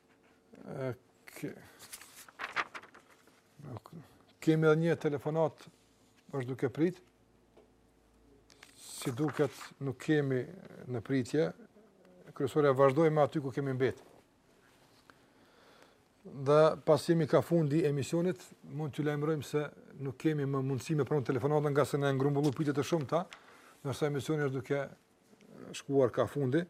Okay. Kemi edhe një telefonat është duke prit. Si duket nuk kemi në pritje. Kryesorja vazhdojmë aty ku kemi mbetë. Dhe pasi jemi ka fundi emisionit, mund t'ju lajmërojmë se nuk kemi më mundësi me pranu telefonata ngase na janë grumbullu pytje të shumta, ndërsa emisioni është duke shkuar ka fundi.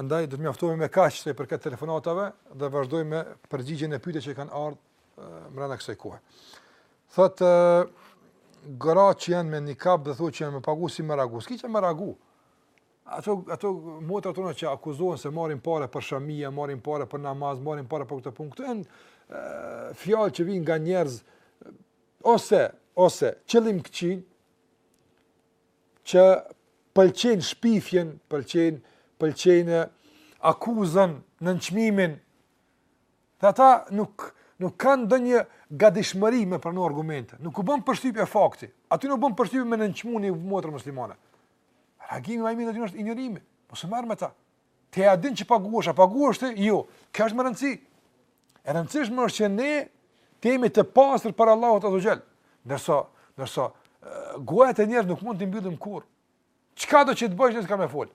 Andaj do të mjaftohemi me kaq sa i përket telefonatave dhe vazhdojmë me përgjigjen e pyetjeve që kanë ardhur mbrenda kësaj kohe. Thotë gra që janë me nikab dhe thotë që janë me pagu si me reagu. S'ki çka me reagu. Ato, ato motra tona që akuzohen se marrin pare për shamia, marrin pare për namaz, marrin pare për këtë punë. Këto janë fjalë që vijnë nga njerëz. Ose, ose, qëllimkëqij, që pëlqejnë shpifjen, pëlqejnë, pëlqejnë akuzën, nënçmimin. Dhe ata nuk nuk kanë ndonjë gatishmëri me pranu argumente. Nuk u bën përshtypje fakti. Atyre nuk u bën përshtypje me nënçmu ni motrën muslimane. Reagimi më i mirë është injorimi. Mos u merr me ta. Ti e din që paguhesh, a paguhesh ti? Jo. Kjo është me rëndësi. E rëndësishme është që ne të jemi të pastër para Allahut azze ve xhel. Ndërsa, ndërsa gojat e njerëzve nuk mund t'i mbyllim kurr. Çkado që të bësh njerëzit kanë me fol?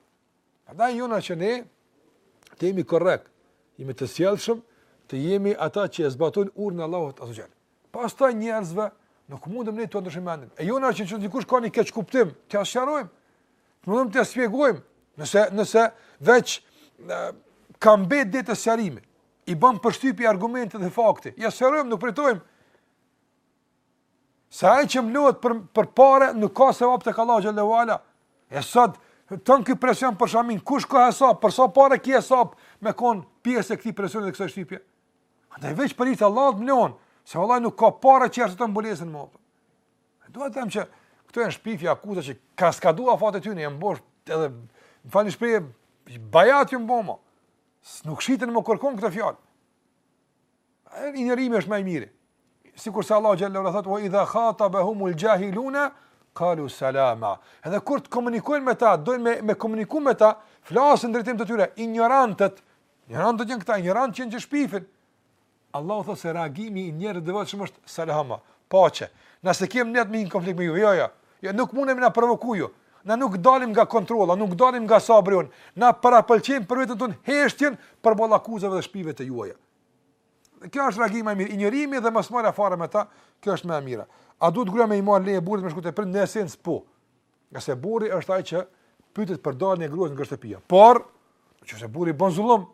Prandaj jona që ne të jemi korrekt, jemi të sjellshëm, të jemi ata që e zbatojnë urdhrin e Allahut azze ve xhel. Pastaj njerëzve nuk mundem ne t'u ndryshojmë mendjen. E jona që çdo dikush ka një keqkuptim, t'ia sqarojmë. Të mundem t'ia shpjegojmë, nëse nëse veç në, ka mbet deri te sqarimi, i bën përshtypje argumenti dhe fakti, ja sqarojmë, nuk pritojmë. Se ajo që mlohet për, për pare, nuk ka sevap tek Allahu xhelle. E sot, ton ky presion për shamin, kush ka hesap, për sa pare ki hesap me kon pjesë e këtij presioni dhe kësaj shtypje? Andaj veç për hir të Allahut mlohen, se vallahi nuk ka para që të mbulesën më. Do të them që këto janë shpifje akuza që ka skadu afati i tyne, jan boshe edhe më falni shprehje bajat ju mbomo. Nuk shiten më kërkun këto fjalë. Injorimi është më i miri. Sikurse Allah xhallahu ta thotë wa idha khatabahumul jahiluna qalu salama. Edhe kur të komunikojnë me ta, dojnë me me komunikuar me ta, flasin drejtim të tyre, injorantët Injorantët janë këta, injorantë që që shpifin. Allahu thotë se reagimi i njerëzve të vetëm është salama, paqe. Ne s'e kem njet me hi n'konflikt me ju, jo, jo. Ju nuk mundeni me na provoku ju. Na nuk dalim nga kontrolla, nuk dalim nga sabri jonë. Na parapëlqejmë për veten tonë heshtjen përballë akuzave dhe shpifjeve të juaja. Kjo është reagimi më i mirë, injorimi dhe mosmarrja fare me ta, kjo është më e mira. A duhet gruaja me i marr leje burrit me shku te prindët? Në esencë po. Ngase burri është ai që pyetet për daljen e gruas nga shtëpia. Por, nëse burri bën zullum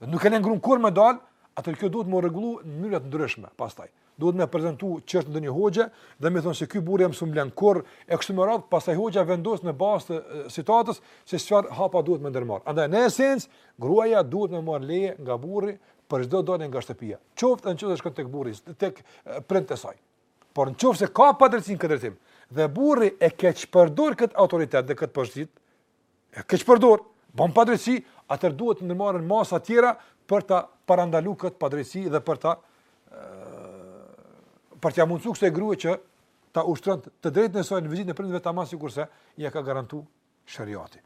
dhe nuk e lën gruan kurrë me dal, atëherë kjo duhet me rregullu në mënyra të ndryshme pastaj. Duhet me prezantu çështjen ndonjë hoxhe dhe me thon se ky burrë jem s'um lën kurrë e kështu me radhë, pastaj hoxha vendos në bazë të situatës se çfarë hapa duhet me ndërmarr. Andaj në esencë, gruaja duhet me marr leje nga burri për çdo dalje nga shtëpia. Qoftë nëse shkon tek burri, tek prindët e saj. Por në qoftë se ka padrejtësi n'këtë drejtim, dhe burri e keqpërdor këtë autoritet dhe këtë pozitë, e keqpërdor, bon padrejtësi, atëherë duhet të ndërmerren masa tjera për ta parandalu këtë padrejtësi dhe për ta për t'ia mundësu kësaj grue që ta ushtron të drejtën e saj në vizitën e prindëve tamam sikurse ia ka garantu shariati.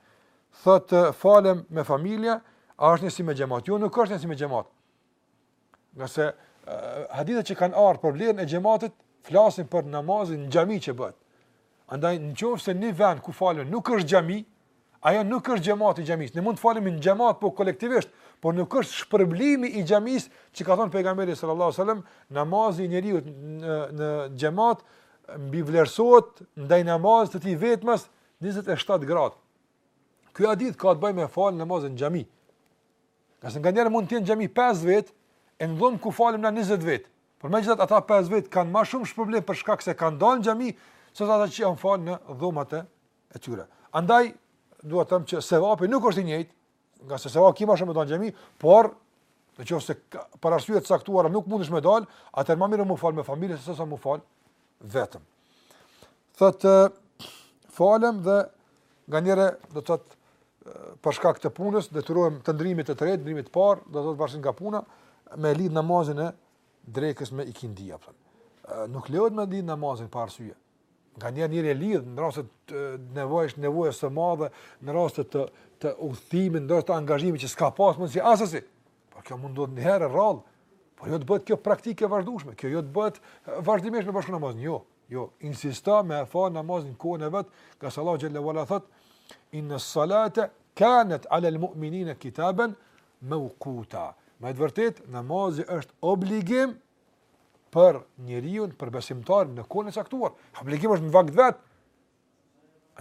Thot falem me familje, a është një si me xhamat? Jo, nuk është një si me xhamat. Ngase hadithet që kanë ardhur për vlerën e xhamatit flasin për namazin në xhami që bëhet. Andaj në qoftë se një vend ku falen nuk është xhami, ajo nuk është xhamati i xhamisë. Ne mund të falemi në xhamat po kolektivisht, por nuk është shpërblimi i xhamisë që ka thënë pejgamberi sallallahu alajhi wasallam, namazi i njeriut në xhamat mbivlerësohet ndaj namazit të tij vetmas 27 gradë. Ky hadith ka të bëjë me fal namazin në xhami. Ngase nganjëherë mund të jenë xhami 5 vet, e në dhomë ku falim na 20 vet. Por megjithatë ata 5 vet kanë më shumë shpërblim për shkak se kanë dalë në xhami se ata që janë fal në dhomat e tyre. Andaj dua të them që sevapi nuk është i njëjtë, ngase sevap ki ma shumë me dalë në xhami, por në qoftë se për arsye të caktuara nuk mundesh me dal, atëherë ma mirë me fal me familjen sesa me fal vetëm. Thotë falem dhe nganjëherë do të thotë për shkak të punës detyrohem të ndrimit të tretë, ndrimit të parë, do të thotë varësisht nga puna me lid namazin e drekës me ikindi apo. Nuk lejohet me lid namazin pa arsye. Ngase njeriu e lidh në rast të nevojës, nevojës së madhe, në rast të të udhëtimit, në rast të angazhimit që s'ka pas mundsi asesi. Por kjo mund të ndodhë një herë rrallë. Por jo të bëhet kjo praktikë e vazhdueshme. Kjo jo të bëhet vazhdimisht me bashku namazin. Jo, Jo, insisto me e fal namazin në kohën e vet, ngase Allahu xhel-le ve ala thot inna salata kanat ala al mu'minina kitaban mawquta. Me të vërtet namazi është obligim për njeriu, për besimtarin në kohën e caktuar. Obligim është në vakt vet.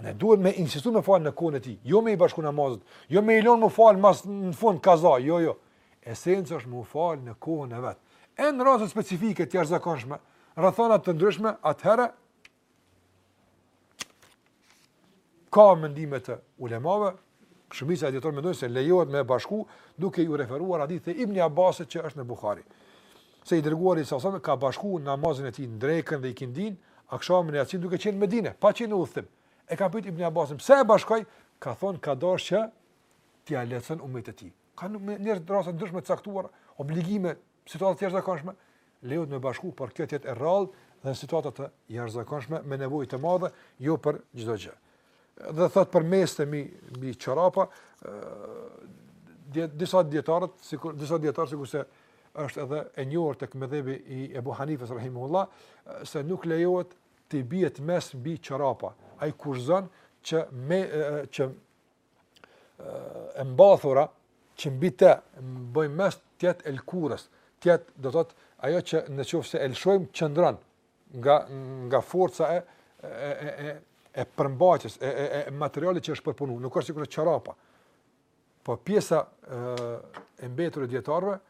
Ne duhet me insistu me falë në kohën e tij, jo me i bashku namazet, jo me i lonë me falë mas në fund kaza, jo, jo. Esenca është me u falë në kohën e vet. E në rastet specifike të jashtëzakonshme, rrethana të ndryshme, atëherë, ka mendime të ulemave, Shumica e dijetarëve mendojnë se lejohet me bashku duke iu referuar hadithit të Ibn Abbasit që është në Buhari. Se i dërguari sa sa ka bashku namazin e tij në drekën dhe ikindin, akshamin e jacinë duke qenë në Medinë, pa qenë në udhëtim. E kanë pyet Ibn Abbasin, pse e bashkoi? Ka thonë ka dashur që t'ia lehtëson umetit të tij. Ka njerëz në raste të ndryshme të caktuar, obligime situata të jashtëzakonshme, lejohet me bashku, por kjo të jetë e rrallë dhe në situata të jashtëzakonshme me nevojë të madhe, jo për çdo gjë. Dhe thot për mes'hin mbi çorapa, ë disa dijetarë, sikur disa dijetarë sikurse është edhe e njohur tek medhhebi i Ebu Hanifës rahimehullah se nuk lejohet të bihet mes'h mbi çorapa. Ai kushtëzon që me që e mbathura që mbi të bëjmë mes'h të jetë e lkurës, të jetë do të thotë ajo që në qoftë se e lëshojmë qëndron nga nga forca e e e e e përmbajtjes e e e materialit që është përpunuar, nuk është sikur çorapa. Po pjesa e, e mbetur e dijetarëve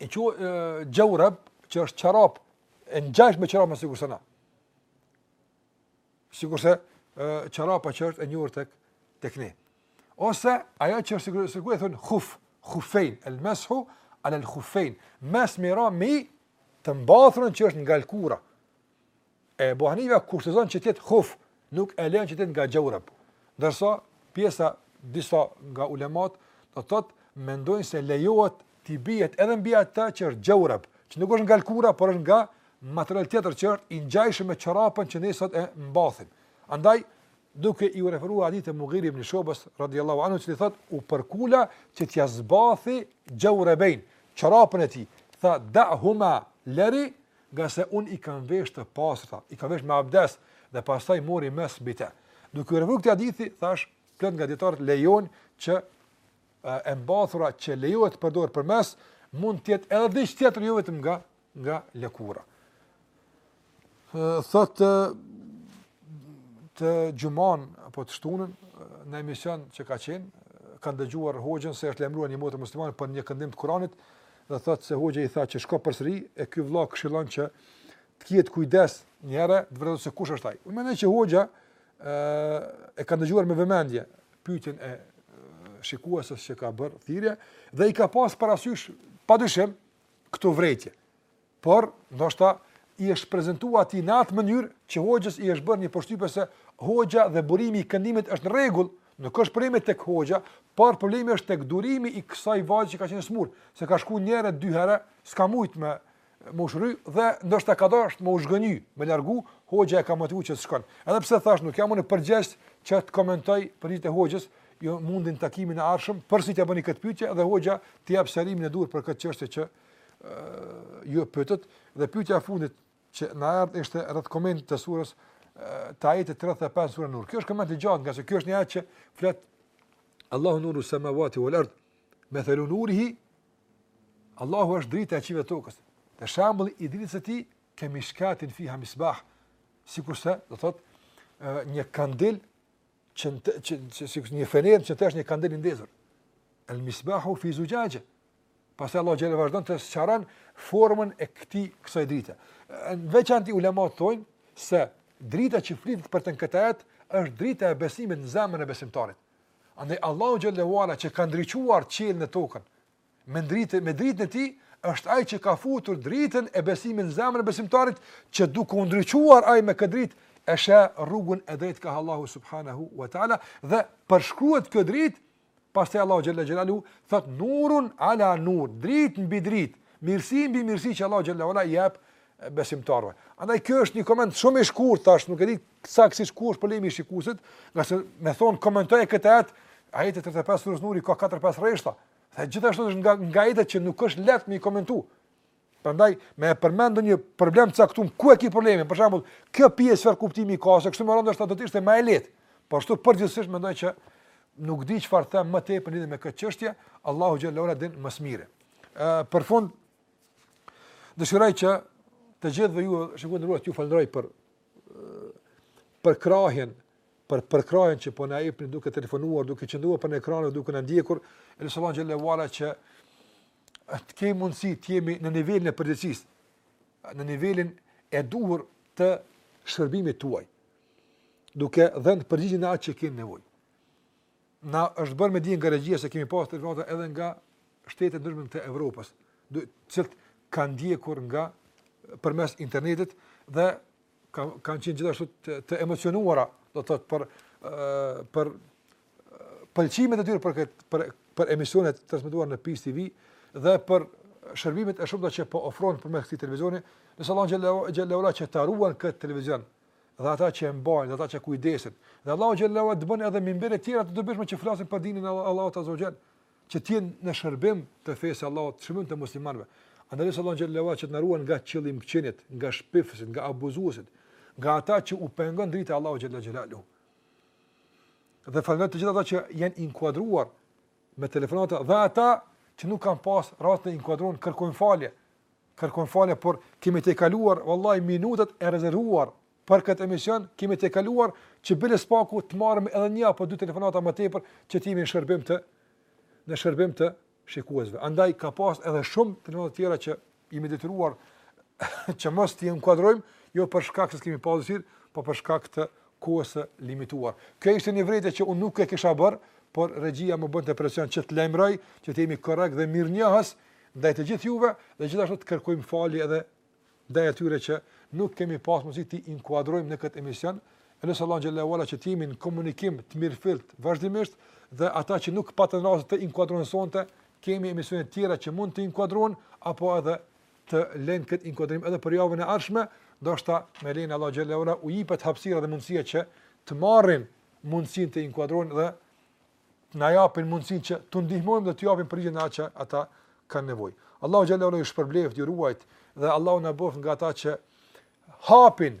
e quajnë xheureb që është çorap e ngjashme me çorapë sikurse na. Sikurse çorapa që është e njohur tek tek ne. Ose ajo që është sikurse ku e thon khuf, khufein, el meshu ala el khufein, mes'h me ra mi të mbathurën që është nga lkura. Ebu Hanife kushtëzon që tjetë huf, nuk e lejon që tjetë nga xhaurab. Ndërsa, pjesa disa nga ulemat, do thotë mendojnë se lejohet t'i bijet edhe mbi atë që është xhaurab, që nuk është nga lkura, por është nga material tjetër që është i ngjashëm me çorapën që ne sot e mbathim. Andaj duke iu referuar hadithit të Mughiri ibn Shubes radiallahu anhu, që i thot, u përkula që t'ia zbathi xhaurebejn, çorapën e tij, tha, da huma leri, ngase unë i kam vesh të pastra, i kam vesh me abdes, dhe pastaj mori mes'h mbi te. Duke iu referuar këtij hadithi, thash, plot nga dijetarët lejon që e mbathura që lejohet t'përdoret për mes'h, mund tjetë edhe diç tjetër, jo vetëm nga, nga lëkura. Thotë të xhumanë apo të shtunën në emision që ka qenë ka ndëgjuar hoxhën se është lajmëruar një motër muslimane për një këndim të Kuranit dhe thotë se hoxha i tha që shko përsëri e ky vëlla këshillon që të ketë kujdes një herë të vërtetojë se kush është ai. Unë mendoj që hoxha ë e ka ndëgjuar me vëmendje pyetjen e shikuesës që ka bërë thirrje dhe i ka pas parasysh padyshim këto vërejtje. Por, ndoshta, i është prezentu atij në atë mënyrë që hoxhës i është bërë një përshtypje se hoxha dhe burimi i këndimit është në regull, nuk është problemi tek hoxha, por problemi është tek durimi i kësaj vajze që ka qenë smurë, se ka shku njëherë, dy herë, s'ka mujtë me u shëru dhe ndoshta ka dashur me u zhgënjy, me u largu, hoxha e ka motivuar që të shkon. Edhe pse thash nuk jam unë përgjegjës që të komentoj përgjigjet e hoxhës, Ju mundeni në takimin e ardhshëm përsëri të bëni këtë pyetje dhe hoxha të jap sqarimin e duhur për këtë çështje që ju e pyetët dhe pyetja e fundit që na erdhi ishte rreth komentit të surës të ajetit 35 surës Nur. Kjo është koment i gjatë, ngase kjo është një ajet që flet Allahu nuru samawati wal ard. Mathalu nurihi Allahu është drita e qiejve e tokës. Dhe shembulli i dritës së tij kemishkatin fiha misbah. Sikurse, do thot, një kandil që që që si një fener që në të është një kandil i ndezur. El misbahu fi zuxhaxhe. Pastaj Allahu xhel vazhdon të sqaron formën e këtij kësaj drite. Në veçanti ulemat thonë se drita që flitet për të në këtë ajet është drita e besimit në zemrën e besimtarit. Andaj Allahu xhel we ala që ka ndriçuar qiellin e tokën, Me dritë, me dritën e tij, është ai që ka futur dritën e besimit në zemrën e besimtarit, që duke u ndriçuar ai me këtë dritë, e sheh rrugën e drejtë kah Allahu subhanahu wa taala dhe përshkruhet kjo dritë, pastaj Allahu xhalla xhelalu thot nurun ala nur, dritë mbi dritë, mirësi mbi mirësi që Allahu xhalla wa ala i jep besimtarëve. Andaj ky është një koment shumë i shkurtë tash, nuk e di saktësisht ku është problemi i shikuesit, ngase më thon komentoje këtë ajet, ajeti 35 i surës Nur ka 4-5 rreshta, Dhe gjithashtu është nga nga ajetet që nuk është e lehtë mi komentu. Prandaj me përmend një problem të caktuar, ku e ke problemin? Për shembull, kjo pjesë çfarë kuptimi ka, se kështu ndoshta do të ishte më e lehtë. Po ashtu përgjithsisht mendoj që nuk di çfarë them më tepër lidhje me këtë çështje, Allahu xhallahu ala din më së miri. Ë për fund dëshiroj që të gjithëve ju shikues të nderuar t'ju falënderoj për përkrahjen për përkrahjen që po na jepni duke telefonuar, duke qëndruar pranë ekranit duke na ndjekur, E lus Allahun xhele ve ala që të kemi mundësi të jemi në nivelin e përgjegjësisë, në nivelin e duhur të shërbimit tuaj, duke dhënë përgjigje në atë që keni nevojë. Na është bërë me dije nga regjia se kemi pas telefonata edhe nga shtete të ndryshme të Evropës, të cilët kanë ndjekur nëpërmes internetit dhe ka kanë qenë gjithashtu të, të emocionuara, do të thotë për ë për pëlqimet e tyre për këtë për për emisionet e transmetuara në Pis TV dhe për shërbimet e shumta që po ofron përmes këtij televizioni, e lus Allahun xhele ve ala që ta ruan këtë televizion dhe ata që e mbajnë, dhe ata që kujdesen. Dhe Allahu xhele ve ala të bën edhe mimbere tjera të dobishme që flasin për dinin e Allahut azze ve xhel. që të jenë në shërbim të fesë së Allahut, shërbim të muslimanëve. Andaj lus Allahun xhallahu ala që të na ruan nga qëllimkëqinjtë, nga shpifësit, nga abuzuesit, nga ata që u pengon drita e Allahut xhallahu xhelalu. Dhe falënderoj të gjithë ata që janë inkuadruar me telefonata dhe ata që nuk kanë pas rast të inkuadrohen kërkojmë falje. Kërkojmë falje, por kemi tejkaluar vallahi minutat e rezervuar Për këtë emision kemi tejkaluar që bile së paku të marrim edhe një apo dy telefonata më tepër që të jemi në shërbim të në shërbim të shikuesve. Andaj ka pas edhe shumë telefonata të tjera që jemi detyruar që mos t'i inkuadrojmë, jo për shkak se s'kemi pasur dëshirë, por për shkak të kohës së limituar. Kjo ishte një vërejtje që unë nuk e kisha bërë, por regjia më bëjnë presion që të lajmëroj që të jemi korrekt dhe mirënjohës ndaj të gjithë juve dhe gjithashtu të kërkojmë falje edhe ndaj atyre që nuk kemi pas mundësi t'i inkuadrojmë në këtë emision, e lus Allahun xhele ve ala që t'jemi në komunikim të mirëfillt vazhdimisht, dhe ata që nuk patën rast të inkuadrohen sonte, kemi emisione tjera që mund të inkuadrohen, apo edhe të lenë këtë inkuadrim edhe për javën e ardhshme, ndoshta me lejen e Allahut xhele ve ala, u jipet hapsira dhe mundësia që të marrin mundësinë të inkuadrohen dhe na japin mundësinë që t'u ndihmojmë dhe t'u japim përgjigje në atë që ata kanë nevojë. Allahu xhallahu ala ju shpërbleft, ju ruajt dhe Allahu na bëftë nga ata që hapin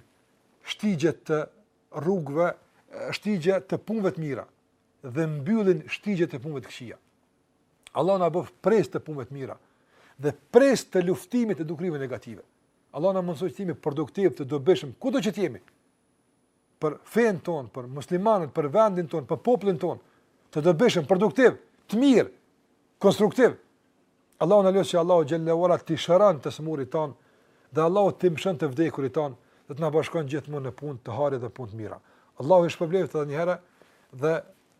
shtigje të rrugëve, shtigje të punëve të mira dhe mbyllin shtigje të punëve të këqija. Allahu na bëftë prijës të punëve të mira dhe prijës të luftimit të dukrive negative. Allahu na mundësoftë të jemi produktiv, të dobishëm kudo që të jemi. për fenë tonë, për muslimanët, për vendin tonë, për poplin tonë, të dobishëm, produktiv, të mirë, konstruktiv. Allahu ne lusim Allahun xhele ve ala t'i shëron të smurit tanë dhe Allahu t'i mëshiron të vdekurit tanë dhe të na bashkon gjithmonë në punë të hajrit dhe punë të mira. Allahu i shpërbleftë edhe një herë dhe